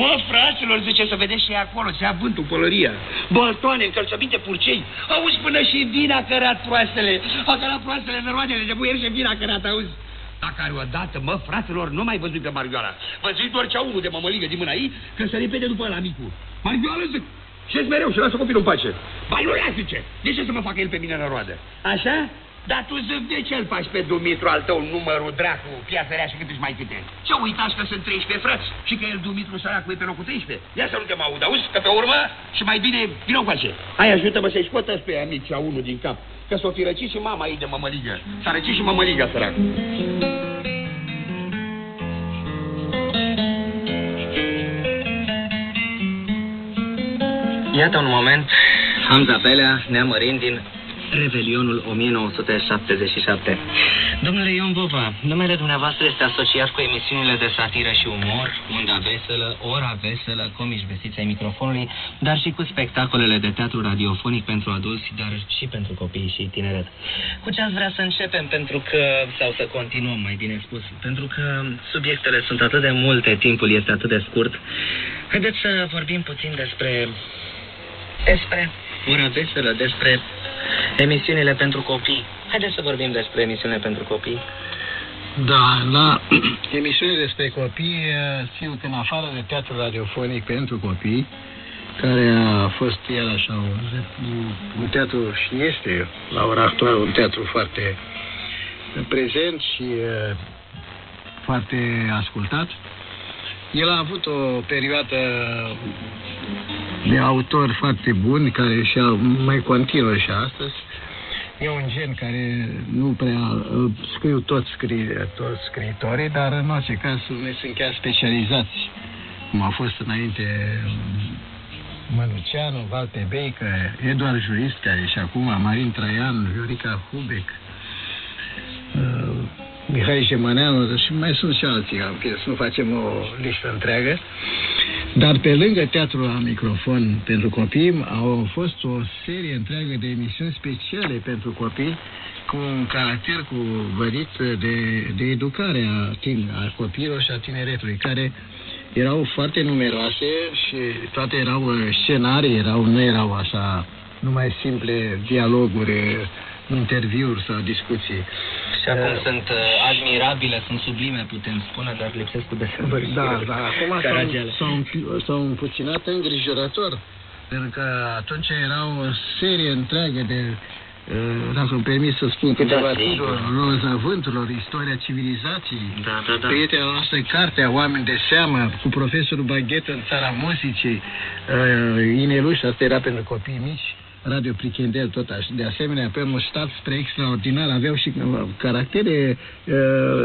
Mă, fraților, zice, să vedeți și acolo, se ia vântul, pălăria, baltoane, încălțăminte, purcei. Auzi, până și vina cărat proastele, a cărat proastele năroadele de buier și vina cărat, auzi la care odată, mă, fraților, nu mai văzut pe Marioara. Văzut doar cea unul de mămăligă din mâna ei, că se repede după la micu. Marioara, zic, și mereu și lasă copilul în pace. Ba nu le zice, de ce să mă facă el pe mine în roadă? Așa? Dar tu zic, de ce îl faci pe Dumitru al tău numărul dracu, piața rea și cât mai câte? Ce uitați că sunt 13 frați și că el Dumitru săracul e pe locul 13? Ia să nu te mă aud, auzi, că pe urmă și mai bine vină cu face. Hai ajută-mă să-i scotă pe amici unul din cap, că s-o fi răcit și mama ei de mămăligă. S-a răcit și mămăliga sărac. Iată un moment, Hamza Belea, neamărind din Revelionul 1977. Domnule Ion Bova, numele dumneavoastră este asociat cu emisiunile de satiră și umor, Unda Veselă, Ora Veselă, comici vestiți ai microfonului, dar și cu spectacolele de teatru radiofonic pentru adulți, dar și pentru copii și tineret. Cu ce ați vrea să începem? Pentru că, sau să continuăm, mai bine spus, pentru că subiectele sunt atât de multe, timpul este atât de scurt. Haideți să vorbim puțin despre despre ora veselă, despre emisiunile pentru copii. Haideți să vorbim despre emisiunile pentru copii. Da, la emisiunile despre copii ținut în afară de teatru radiofonic pentru copii, care a fost el așa un, un teatru și este la ora actuală un teatru foarte prezent și foarte ascultat. El a avut o perioadă de autori foarte buni, care și mai continuă și astăzi. E un gen care nu prea scriu toți, scri, toți scriitorii, dar în orice caz ne sunt chiar specializați, cum a fost înainte Mănuceanu, Valte Beică, Eduard Jurist, care și acum Marin Traian, Viorica Hubec, uh, Mihai Jemăneanu și mai sunt și alții, să nu facem o listă întreagă. Dar pe lângă teatrul la microfon pentru copii, au fost o serie întreagă de emisiuni speciale pentru copii cu un caracter cu vărit de, de educare a, tin, a copiilor și a tineretului, care erau foarte numeroase și toate erau uh, scenarii, erau, nu erau așa numai simple dialoguri, uh, interviuri sau discuții. Și acum Uh, sunt uh, admirabile, sunt sublime, putem spune, dar lipsesc cu desăvârșire. Da, da, acum s-au, Caragiale. s-au, împi- s-au împuținat îngrijorător, pentru că atunci era o serie întreagă de, uh, dacă îmi permis să spun câteva Da, sigur. titluri, Roza Vânturilor, Istoria Civilizației, Da, da, da. prietena noastră, cartea Oameni de seamă, cu profesorul Baghetă în țara muzicii, uh, Ineluș, asta era pentru copii mici, Radio Prichendel, tot așa. De asemenea, pe un stat spre extraordinar, aveau și uh, caractere uh,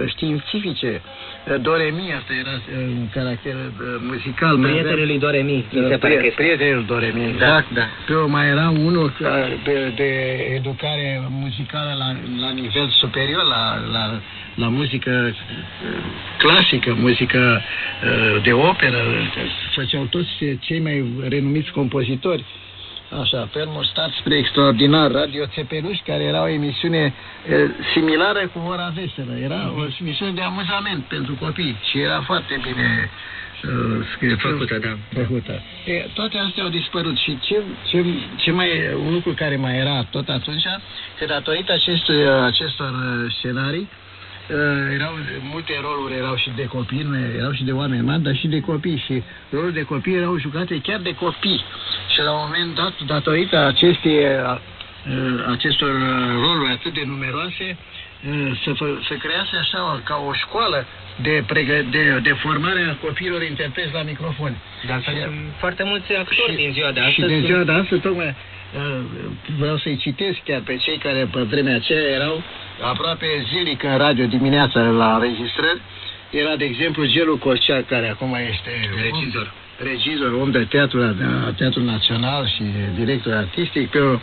științifice. Uh, Doremi, asta era uh, un caracter uh, muzical. Mai Prietenul avea- lui Doremi, mi Uh, se pare prie- că este. Prietenul Doremi, Da, exact. da. Pe o mai era unul ca- de, de educare muzicală la, la nivel superior, la, la, la muzică uh, clasică, muzică uh, de operă. Făceau toți cei mai renumiți compozitori. Așa, Permostat spre extraordinar, Radio Țepeluș, care era o emisiune e, similară cu Ora Veselă. Era o emisiune de amuzament pentru copii și era foarte bine uh, scris. Făcută, da. Făcută. E, toate astea au dispărut și ce, ce, ce mai, un lucru care mai era tot atunci, că datorită acestui, acestor uh, scenarii, Uh, erau multe roluri erau și de copii, nu erau și de oameni mari, dar și de copii și rolul de copii erau jucate chiar de copii. Și la un moment dat, datorită acestei, uh, acestor uh, roluri atât de numeroase, uh, să, fă- să crease așa ca o școală de, pregă, de, de formare a copiilor interpreți la microfon. De altfel, sunt foarte mulți actori din ziua de Și astăzi. din ziua de astăzi, tocmai uh, vreau să-i citesc chiar pe cei care pe vremea aceea erau aproape zilic în radio dimineața la înregistrări. Era, de exemplu, Gelu Corcea, care acum este Regizor. regizor, om de teatru la la Teatrul Național și director artistic, pe o, uh,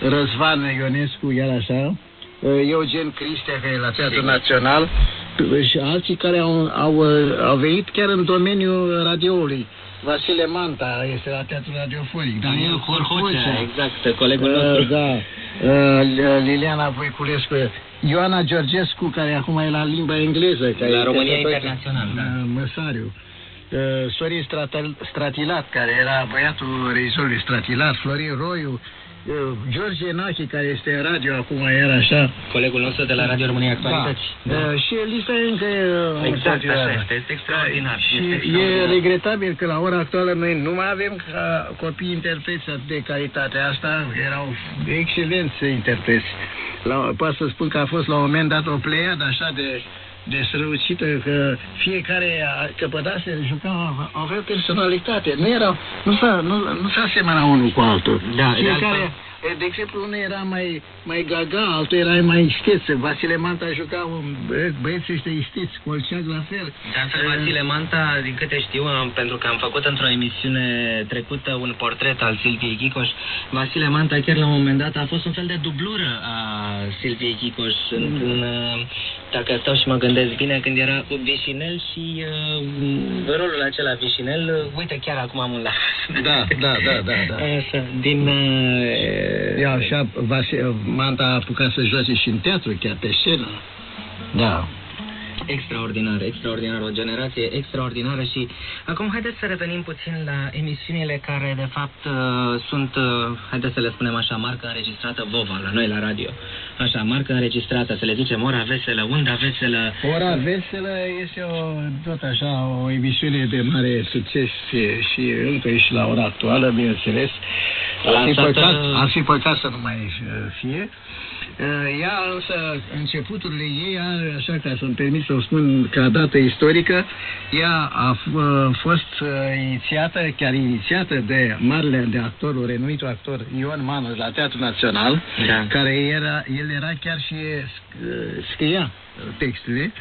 Răzvan Ionescu, iar așa, uh, Eugen Cristea, care e la Teatrul Național, p- și alții care au, au, uh, au venit chiar în domeniul radioului. Vasile Manta este la Teatrul Radiofonic, Daniel Horhocea, exact, colegul Uh, nostru. Da. Uh, Liliana Voiculescu, Ioana Georgescu, care acum e la limba engleză. Care La este România pe- Internațional, da. Uh, Măsariu. Uh, Sorin Stratal- Stratilat, care era băiatul regizorului Stratilat, Florin Roiu, uh, George Nachi, care este în radio acum, era așa. Colegul nostru de la Radio România Actualități. Da. Uh, și lista e încă uh, Exact, continuare. așa este. Este extraordinar. Și Este e extraordinar. regretabil că la ora actuală noi nu mai avem ca copii interpreți de calitate. Asta erau excelenți interpreți. La, pot să spun că a fost la un moment dat o pleiadă așa de de strălucită că fiecare a- căpătase, juca, avea personalitate. Nu erau, nu s-a, nu, nu s-a asemăna unul cu altul. Da, de fiecare, altfel- E, De exemplu, unul era mai, mai gaga, altul era mai isteț. Vasile Manta juca un băie- băieții ăștia isteți, Colceag la fel. De altfel, Vasile Manta, din câte știu, am, pentru că am făcut într-o emisiune trecută un portret al Silviei Chicoș, Vasile Manta chiar la un moment dat a fost un fel de dublură a Silviei Chicoș. În, în, uh, dacă stau și mă gândesc bine, când era cu Vișinel și uh, rolul acela Vișinel, uh, uite, chiar acum am un la. Da, da, da, da, da. Așa, din... Uh, Ia, așa, Vasile Manta a apucat să joace și în teatru, chiar pe scenă. Da. Extraordinar, extraordinar, o generație extraordinară și acum haideți să revenim puțin la emisiunile care de fapt uh, sunt, uh, haideți să le spunem așa, marca înregistrată Vova la noi la radio. Așa, marca înregistrată, să le zicem ora veselă, unda veselă. Ora Veselă este o, tot așa o emisiune de mare succes și, și încă și la ora actuală, bineînțeles. Ar fi, Lansată- păcat, ar fi păcat să nu mai uh, fie. Uh, Ea însă, începuturile ei, are, așa ca să-mi permit să o spun ca dată istorică, ea a f- uh, fost uh, inițiată, chiar inițiată de marele de actorul, renumitul actor Ion Manus la Teatrul Național, Da. care era, el era chiar și sc- scria textele.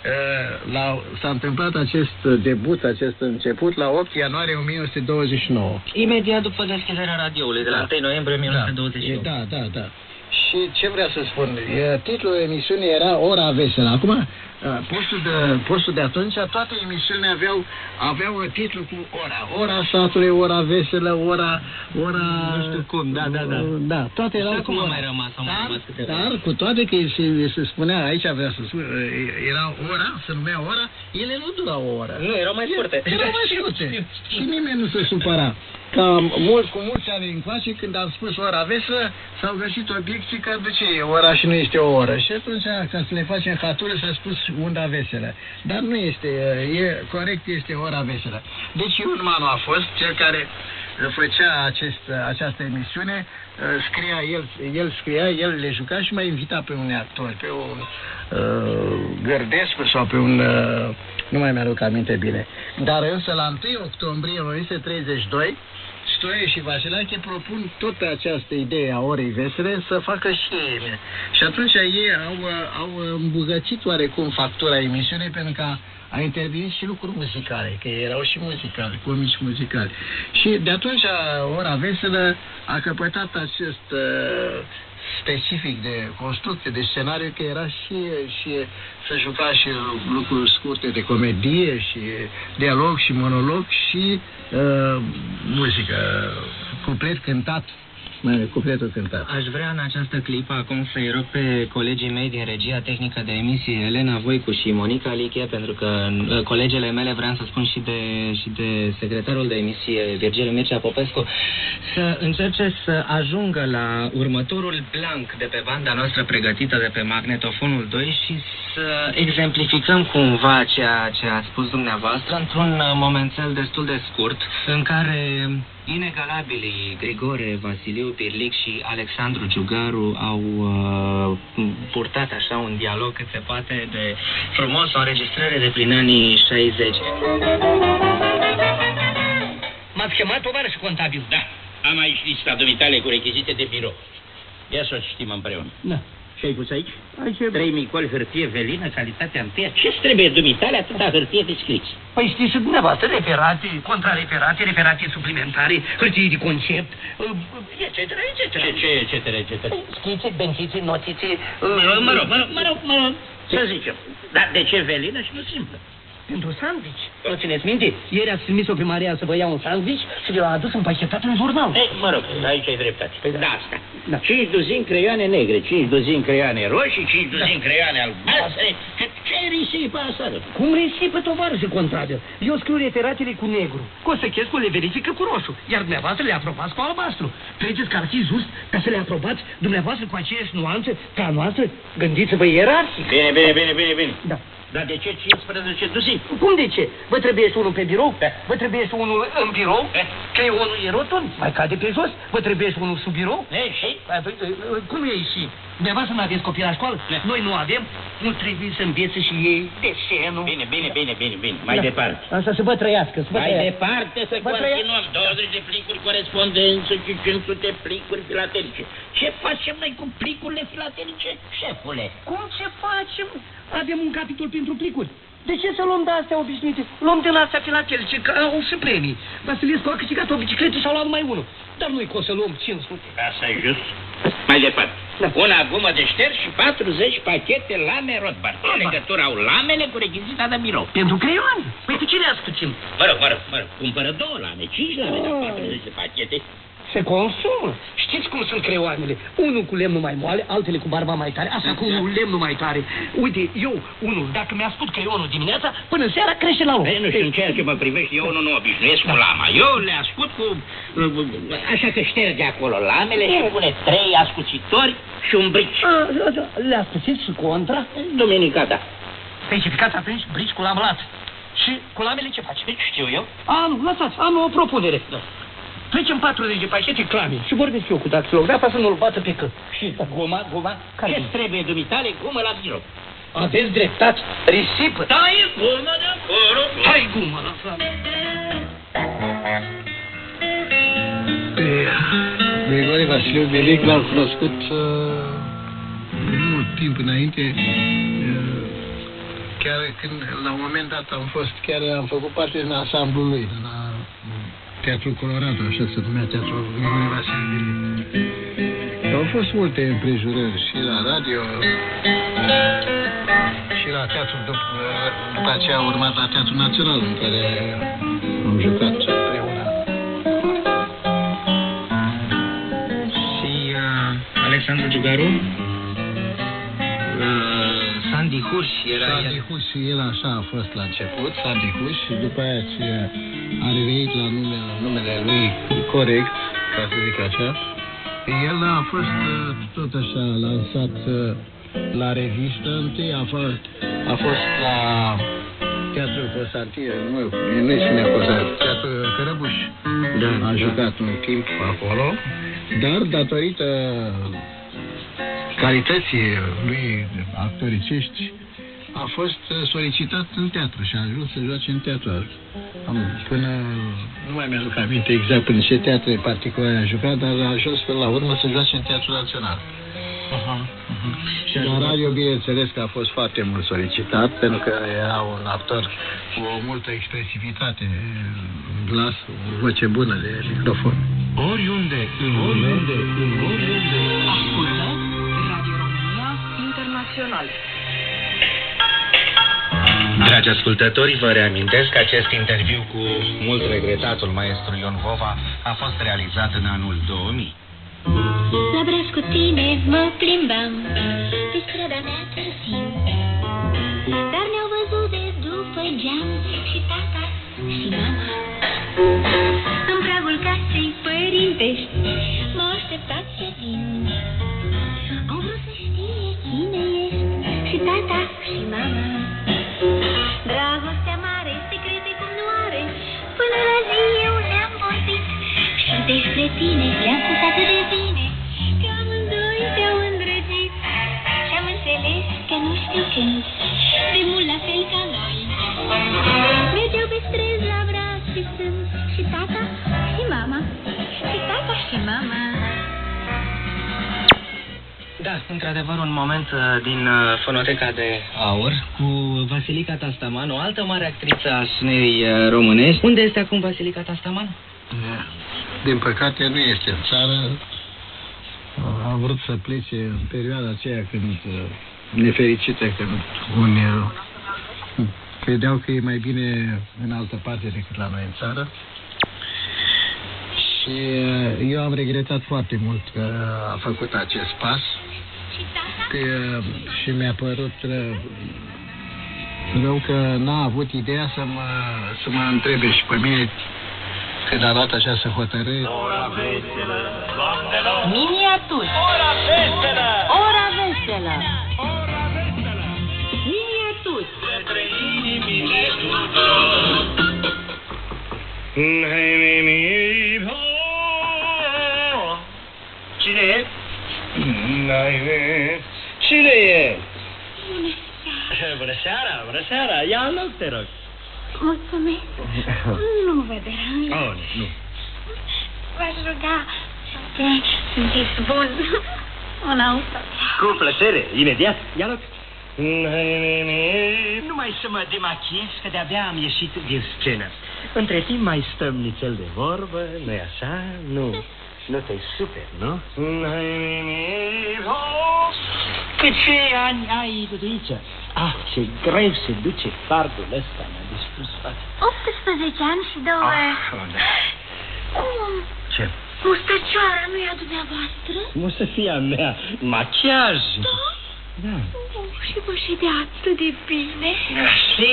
Uh, La, s-a întâmplat acest debut, acest început la 8 ianuarie 1929. Imediat după deschiderea radioului, de la 1 noiembrie 1928. Da, da, da. Și ce vreau să spun? E, Titlul emisiunii era Ora Veselă. Acum, uh, postul de, postul de atunci, toate emisiunile aveau, aveau titlul cu ora. Ora satului, ora veselă, ora... ora... Nu știu cum, da, da, da. Da, toate Și erau acum cu a ora. mai rămas, au mai dar, rămas câteva. dar cu toate că se, se spunea, aici vrea să spun, era ora, se numea ora, ele nu durau o oră. Nu, erau mai scurte. Erau mai scurte. Și nimeni nu se supăra. Ca mulți, cu mulți ani încoace, când am spus ora veselă, s-au găsit obiecții că de ce e ora și nu este o oră. Și atunci, ca să le facem hatură, s-a spus unda veselă. Dar nu este, e corect, este ora veselă. Deci Ion Manu a fost cel care făcea acest, această emisiune, scria el, el scria, el le juca și mai invita pe un actor, pe un uh, Gărdescu sau pe un, uh, nu mai mi-aduc aminte bine. Dar însă la 1 octombrie 1932, Stoie și Vasilache propun tot această idee a orei vesele să facă și ei. Și atunci ei au, uh, au îmbogățit oarecum factura emisiunii pentru că a intervenit și lucruri muzicale, că erau și muzicale, comici muzicali. Și de atunci ora veselă a căpătat acest uh, specific de construcție, de scenariu, că era și, și să juca și lucruri scurte de comedie și dialog și monolog și uh, muzică, cuplet cântat, mai cupletul cântat. Aș vrea în această clipă acum să-i rog pe colegii mei din regia tehnică de emisie, Elena Voicu și Monica Liche, pentru că uh, colegele mele vreau să spun și de, și de secretarul de emisie, Virgil Mircea Popescu, să încerce să ajungă la următorul blank de pe banda noastră pregătită de pe magnetofonul 2 și să exemplificăm cumva ceea ce a spus dumneavoastră într-un uh, momențel destul de scurt, în care inegalabilii Grigore Vasiliu Pirlic și Alexandru Giugaru au uh, purtat așa un dialog cât se poate de frumos, o înregistrare de prin anii 60. M-ați chemat tovarăș contabil? Da, am aici lista dumitale cu rechizite de birou. Ia să o citim împreună. Da. Ce ai pus aici? Aici Trei micoli hârtie velină, calitatea întâia. Ce-ți trebuie dumitale atâta hârtie de scris? Păi știți și dumneavoastră, referate, contrareferate, referate suplimentare, hârtii de concept, etc., etc. Ce, ce, etc., etc. Schițe, benchițe, notițe... Mă rog, mă rog, mă rog, mă rog, să zicem. Dar de ce velină și nu simplă? Pentru sandwich. Nu țineți minte? Ieri ați trimis-o pe Maria să vă ia un sandwich și vi l-a adus împachetat în jurnal. Ei, mă rog, aici ai dreptate. Păi da. da, asta. Da. 5 duzini creioane negre, 5 duzini creioane roșii, 5 duzini creioane albastre. Ce, ce risipă asta? ră? Cum risipă tovarășe contabil? Eu scriu referatele cu negru. Costăchescu le verifică cu roșu, iar dumneavoastră le aprobați cu albastru. Credeți că ar fi just ca să le aprobați dumneavoastră cu aceeași nuanțe ca a noastră? Gândiți-vă ierarhic. Bine, bine, bine, bine, bine. Da. Dar de ce 15 duzini? Cum de ce? Vă trebuie și unul pe birou? Vă trebuie și unul în birou? Creionul e rotund, mai cade pe jos. Vă trebuie și unul sub birou? Ei, și? Păi, Cum e și? Dumneavoastră nu aveți copii la școală? Noi nu avem. Nu trebuie să învețe și ei desenul. Bine, bine, bine, bine, bine. Mai Da. departe. Asta să vă trăiască, să vă Mai trăiască. departe să Vă continuăm 20 de plicuri corespondență și 500 plicuri filatelice. Ce facem noi cu plicurile filatelice, șefule? Cum ce facem? Avem un capitol pentru plicuri. De ce să luăm de astea obișnuite? Luăm din astea filatelice, că au și premii. Vasilescu a câștigat o bicicletă și a luat numai unul. Dar nu-i că o să luăm 500. Asta e just. Mai departe. Una gumă de șters și 40 pachete lame Rothbard. Ce legătură au lamele cu rechizita de birou? Pentru creioane. Păi cu cine ați puțin? Mă rog, mă rog, mă rog. Cumpără două lame, cinci lame, dar 40 de pachete. Se consumă. Știți cum sunt creioanele? Unul cu lemnul mai moale, altele cu barba mai tare, asta cu unul lemnul mai tare. Uite, eu, unul, dacă mi-a spus creionul dimineața, până seara crește la loc. Ei, nu știu, în ceea ce mă privește, eu nu, nu obișnuiesc cu lama. Eu le ascut cu... Așa că șterge acolo lamele și pune trei ascuțitori și un brici. Le ascuțiți și contra? Duminica, da. Specificați atunci brici cu lamă lat. Și cu lamele ce faci? Știu eu. Am, lăsați, am o propunere. Da. Trecem 40 de pachete clame și vorbesc eu cu daxilografa să nu-l bată pe cât. Și guma, guma? Care Ce trebuie dumitale? Gumă la birou. Aveți dreptate. Risipă. Da, e gumă de acolo. Hai gumă la flamă. Pe Grigore Vasiliu Belic l-am cunoscut uh, mult timp înainte. Uh, chiar când, la un moment dat, am fost, chiar am făcut parte din ansamblul lui. La, Teatrul Colorado, așa se numea teatrul Ioane Vasile Au fost multe împrejurări și la radio și la teatrul după, după aceea a urmat la Teatrul Național în care am jucat împreună. Și uh, Alexandru Giugaru? La Sandy Hush era Sandy el. Hush și el așa a fost la început, Sandy Hush, și după aia ce a revenit la nume, numele lui corect, ca să zic așa. El a fost uh, tot așa lansat uh, la revistă, întâi a fost, a fost la Teatrul Constantin, nu, nu-i spune Constantin, Teatrul Cărăbuș. Da, a jucat un timp acolo, dar datorită calității lui actoricești, a fost uh, solicitat în teatru și a ajuns să joace în teatru. Am, până, nu mai mi-aduc aminte exact până ce teatre particulare a jucat, dar a ajuns până la urmă să joace în Teatrul Național. Aha, aha. Și la radio, bineînțeles că a fost foarte mult solicitat, pentru că era un actor cu o multă expresivitate, un glas, o voce bună de microfon. Oriunde, în oriunde, în oriunde. Ascultă Radio România Internațional. Dragi ascultători, vă reamintesc că acest interviu cu mult regretatul maestru Ion Vova a fost realizat în anul 2000. La braț cu tine mă plimbam Pe strada mea târziu Dar ne-au văzut de după geam Și tata și mama În pragul casei părintești mama Dragostea mare, secrete cum nu are Până la zi eu le-am vorbit Și despre tine le-am spus atât de bine Că amândoi te-au îndrăgit. Și am înțeles că nu știu când De mult la fel ca noi. Mergeau pe străzi la braț și sunt Și tata și mama. Și tata și mama Da, într-adevăr, un moment uh, din uh, fonoteca de aur cu Vasilica Tastaman, o altă mare actriță a scenei uh, românești. Unde este acum Vasilica Tastaman? Din păcate nu este în țară. A vrut să plece în perioada aceea când uh, nefericită, când unii uh, credeau că e mai bine în altă parte decât la noi în țară. Și uh, eu am regretat foarte mult că a făcut acest pas. Că, uh, și mi-a părut uh, rău că n-a avut ideea să mă, să mă întrebe și pe mine când a luat așa să hotărâi. Miniaturi. Ora veselă! Ora veselă. Miniaturi. Între inimile Cine e? Cine e? Bună seara, bună seara. Ia loc, te rog. Mulțumesc Nu vă deranj Oh, nu. V-aș ruga Poate sunteți bun Un autograf Cu plăcere, imediat. Ia loc. Numai să mă demachiez, că de-abia am ieșit din scenă. Între timp mai stăm nițel de vorbă, nu-i așa? Nu. Nu te-ai super, nu? Câți ani ai, Duduiță? Ah, ce greu se duce cardul ăsta, mi-a dispus față. 18 ani și două Ah, da. Cum? Ce? Mustăcioara nu e a dumneavoastră? Cum o să fie a mea? Machiaj. Da. Oh, și vă ședea atât de bine Și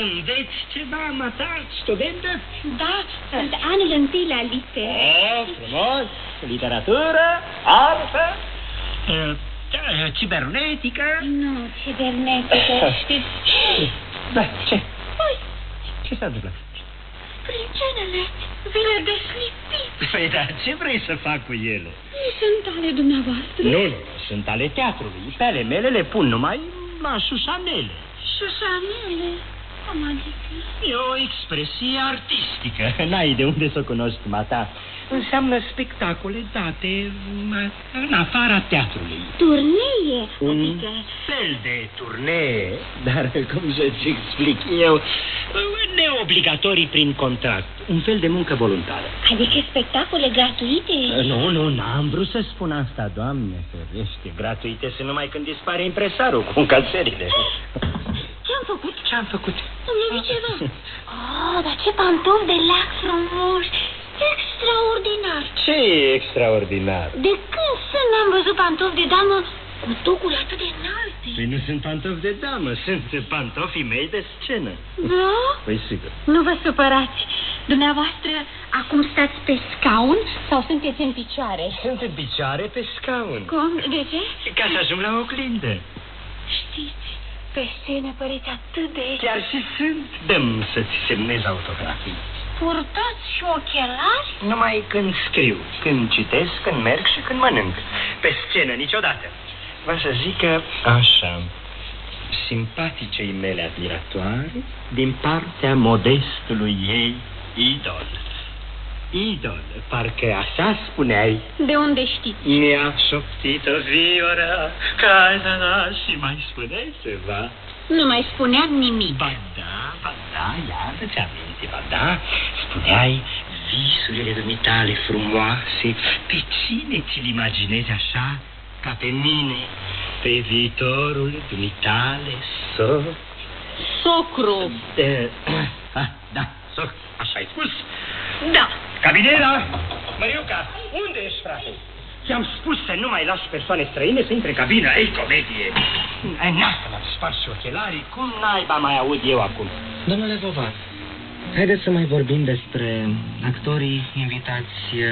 înveți ceva, mata, studentă? Da, sunt anul întâi la lite Oh, frumos. Literatură, artă, eh, da, cibernetică. Nu, cibernetică, știți Da, ce? Păi, Ce s-a întâmplat? Frâncenele vi le deslipit Păi, da, ce vrei să fac cu ele? Nu sunt ale dumneavoastră Nu, nu, sunt ale teatrului. Pe ale mele le pun numai la șușanele. Șușanele Cum adică? E o expresie artistică. N-ai de unde să o cunoști, mata. Înseamnă spectacole date m, în afara teatrului. Turnee, Un adică... fel de turnee, dar cum să-ți explic eu, neobligatorii prin contract. Un fel de muncă voluntară. Adică spectacole gratuite? Nu, nu, n-am vrut să spun asta, doamne, ferește. Gratuite sunt numai când dispare impresarul cu încălțările. Ce-am făcut? Ce-am făcut? Îmi ceva. Oh, dar ce pantofi de lac frumoși! Extraordinar! Ce e extraordinar? De când să n-am văzut pantofi de damă cu tocuri atât de înalte? Păi nu sunt pantofi de damă, sunt pantofii mei de scenă. Da? Păi sigur. Nu vă supărați. Dumneavoastră acum stați pe scaun sau sunteți în picioare? Sunt în picioare pe scaun. Cum? De ce? Ca să ajung la oglindă. Știți, pe scenă păreți atât de... Chiar și sunt. Dăm să-ți semnez autografii. Purtați și ochelari? Numai când scriu, când citesc, când merg și când mănânc. Pe scenă niciodată. Vă să zic că așa, simpaticei mele admiratoare, din partea modestului ei idol. Idol, parcă așa spuneai. De unde știți? Mi-a șoptit-o viora, ca și mai spuneai ceva. Nu mai spuneam nimic. Ba da, ba da, iar ți aminte, ba da, spuneai visurile dumitale frumoase, pe cine ți-l imaginezi așa, ca pe mine, pe viitorul dumitale, so... Socru. De... Ah, da, soc, așa ai spus? Da. Cabinera! Măriuca, unde ești, frate? Ți-am spus să nu mai lași persoane străine să intre în cabină. Ei, comedie! Ai n-asta m-am spart și ochelarii. Cum naiba mai aud eu acum? Domnule Vovan, haideți să mai vorbim despre actorii invitați eh,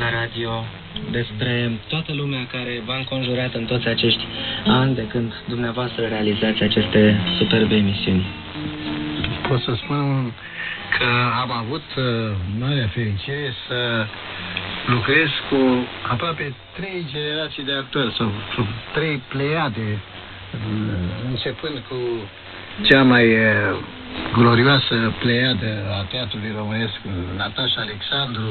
la radio, despre toată lumea care v-a înconjurat în toți acești ani de când dumneavoastră realizați aceste superbe emisiuni. Pot să spun că am avut uh, marea fericire să lucrez cu aproape trei generații de actori sau sau trei pleiade, uh, începând cu cea mai uh, glorioasă pleiadă a teatrului românesc, Natasha Alexandru,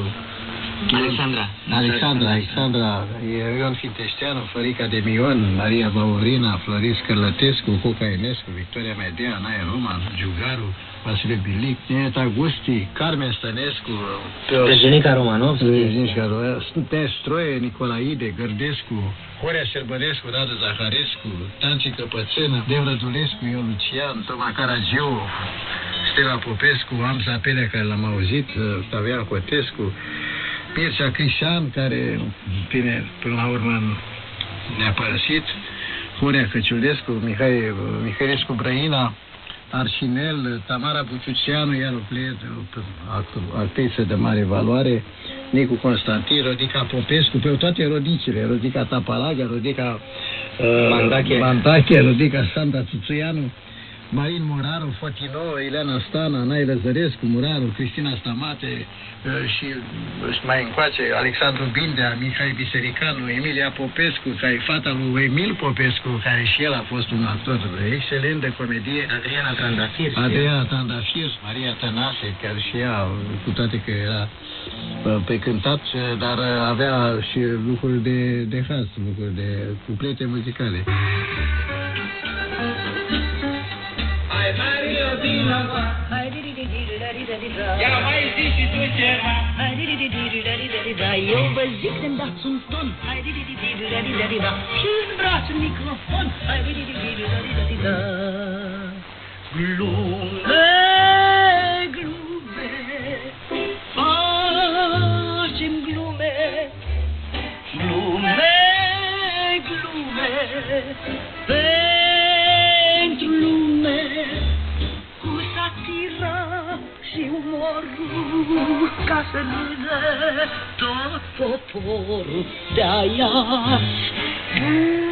Alexandra. Alexandra, Alexandra, Ion Finteșteanu, Florica de Mion, Maria Baurina, Floris Cărlătescu, Cuca Enescu, Victoria Medea, Naia Roman, Giugaru, Vasile Bilic, Nineta Gusti, Carmen Stănescu, Tejenica Romanovski. Tejenica Romanovski, Stroie, Nicolaide, Gărdescu, Horea Șerbănescu, Radu Zaharescu, Tanci Căpățână, Deu Rădulescu, Ion Lucian, Toma Caragiu, Stella Popescu, Amsa Pelea, care l-am auzit, Tavian Cotescu, Mircea Crișan, care, bine, până la urmă ne-a părăsit, Horea Căciulescu, Mihai, Mihăiescu Brăina, Arșinel, Tamara Buciuceanu, iar o pleiadă, o act- actriță de mare valoare, Nicu Constantin, Rodica Popescu, pe toate rodicile, Rodica Tapalaga, Rodica uh, Mandache. Mandache, Rodica Sanda Țuțuianu, Marin Moraru, Fotino, Ileana Stana, Nai Lăzărescu, Muraru, Cristina Stamate uh, și uh, și mai încoace Alexandru Bindea, Mihai Bisericanu, Emilia Popescu, care e fata lui Emil Popescu, care și el a fost un actor excelent de comedie. Adriana Trandafir. Adriana Trandafir, Maria Tănase, chiar și ea, cu toate că era uh, pe cântat, uh, dar uh, avea și lucruri de, de haz, lucruri de cuplete muzicale. Hai, Mario, vino qua. Ia mai zi și tu ceva. Eu vă zic de-mi dați un ton Și în braț un microfon umorul Ca să râdă tot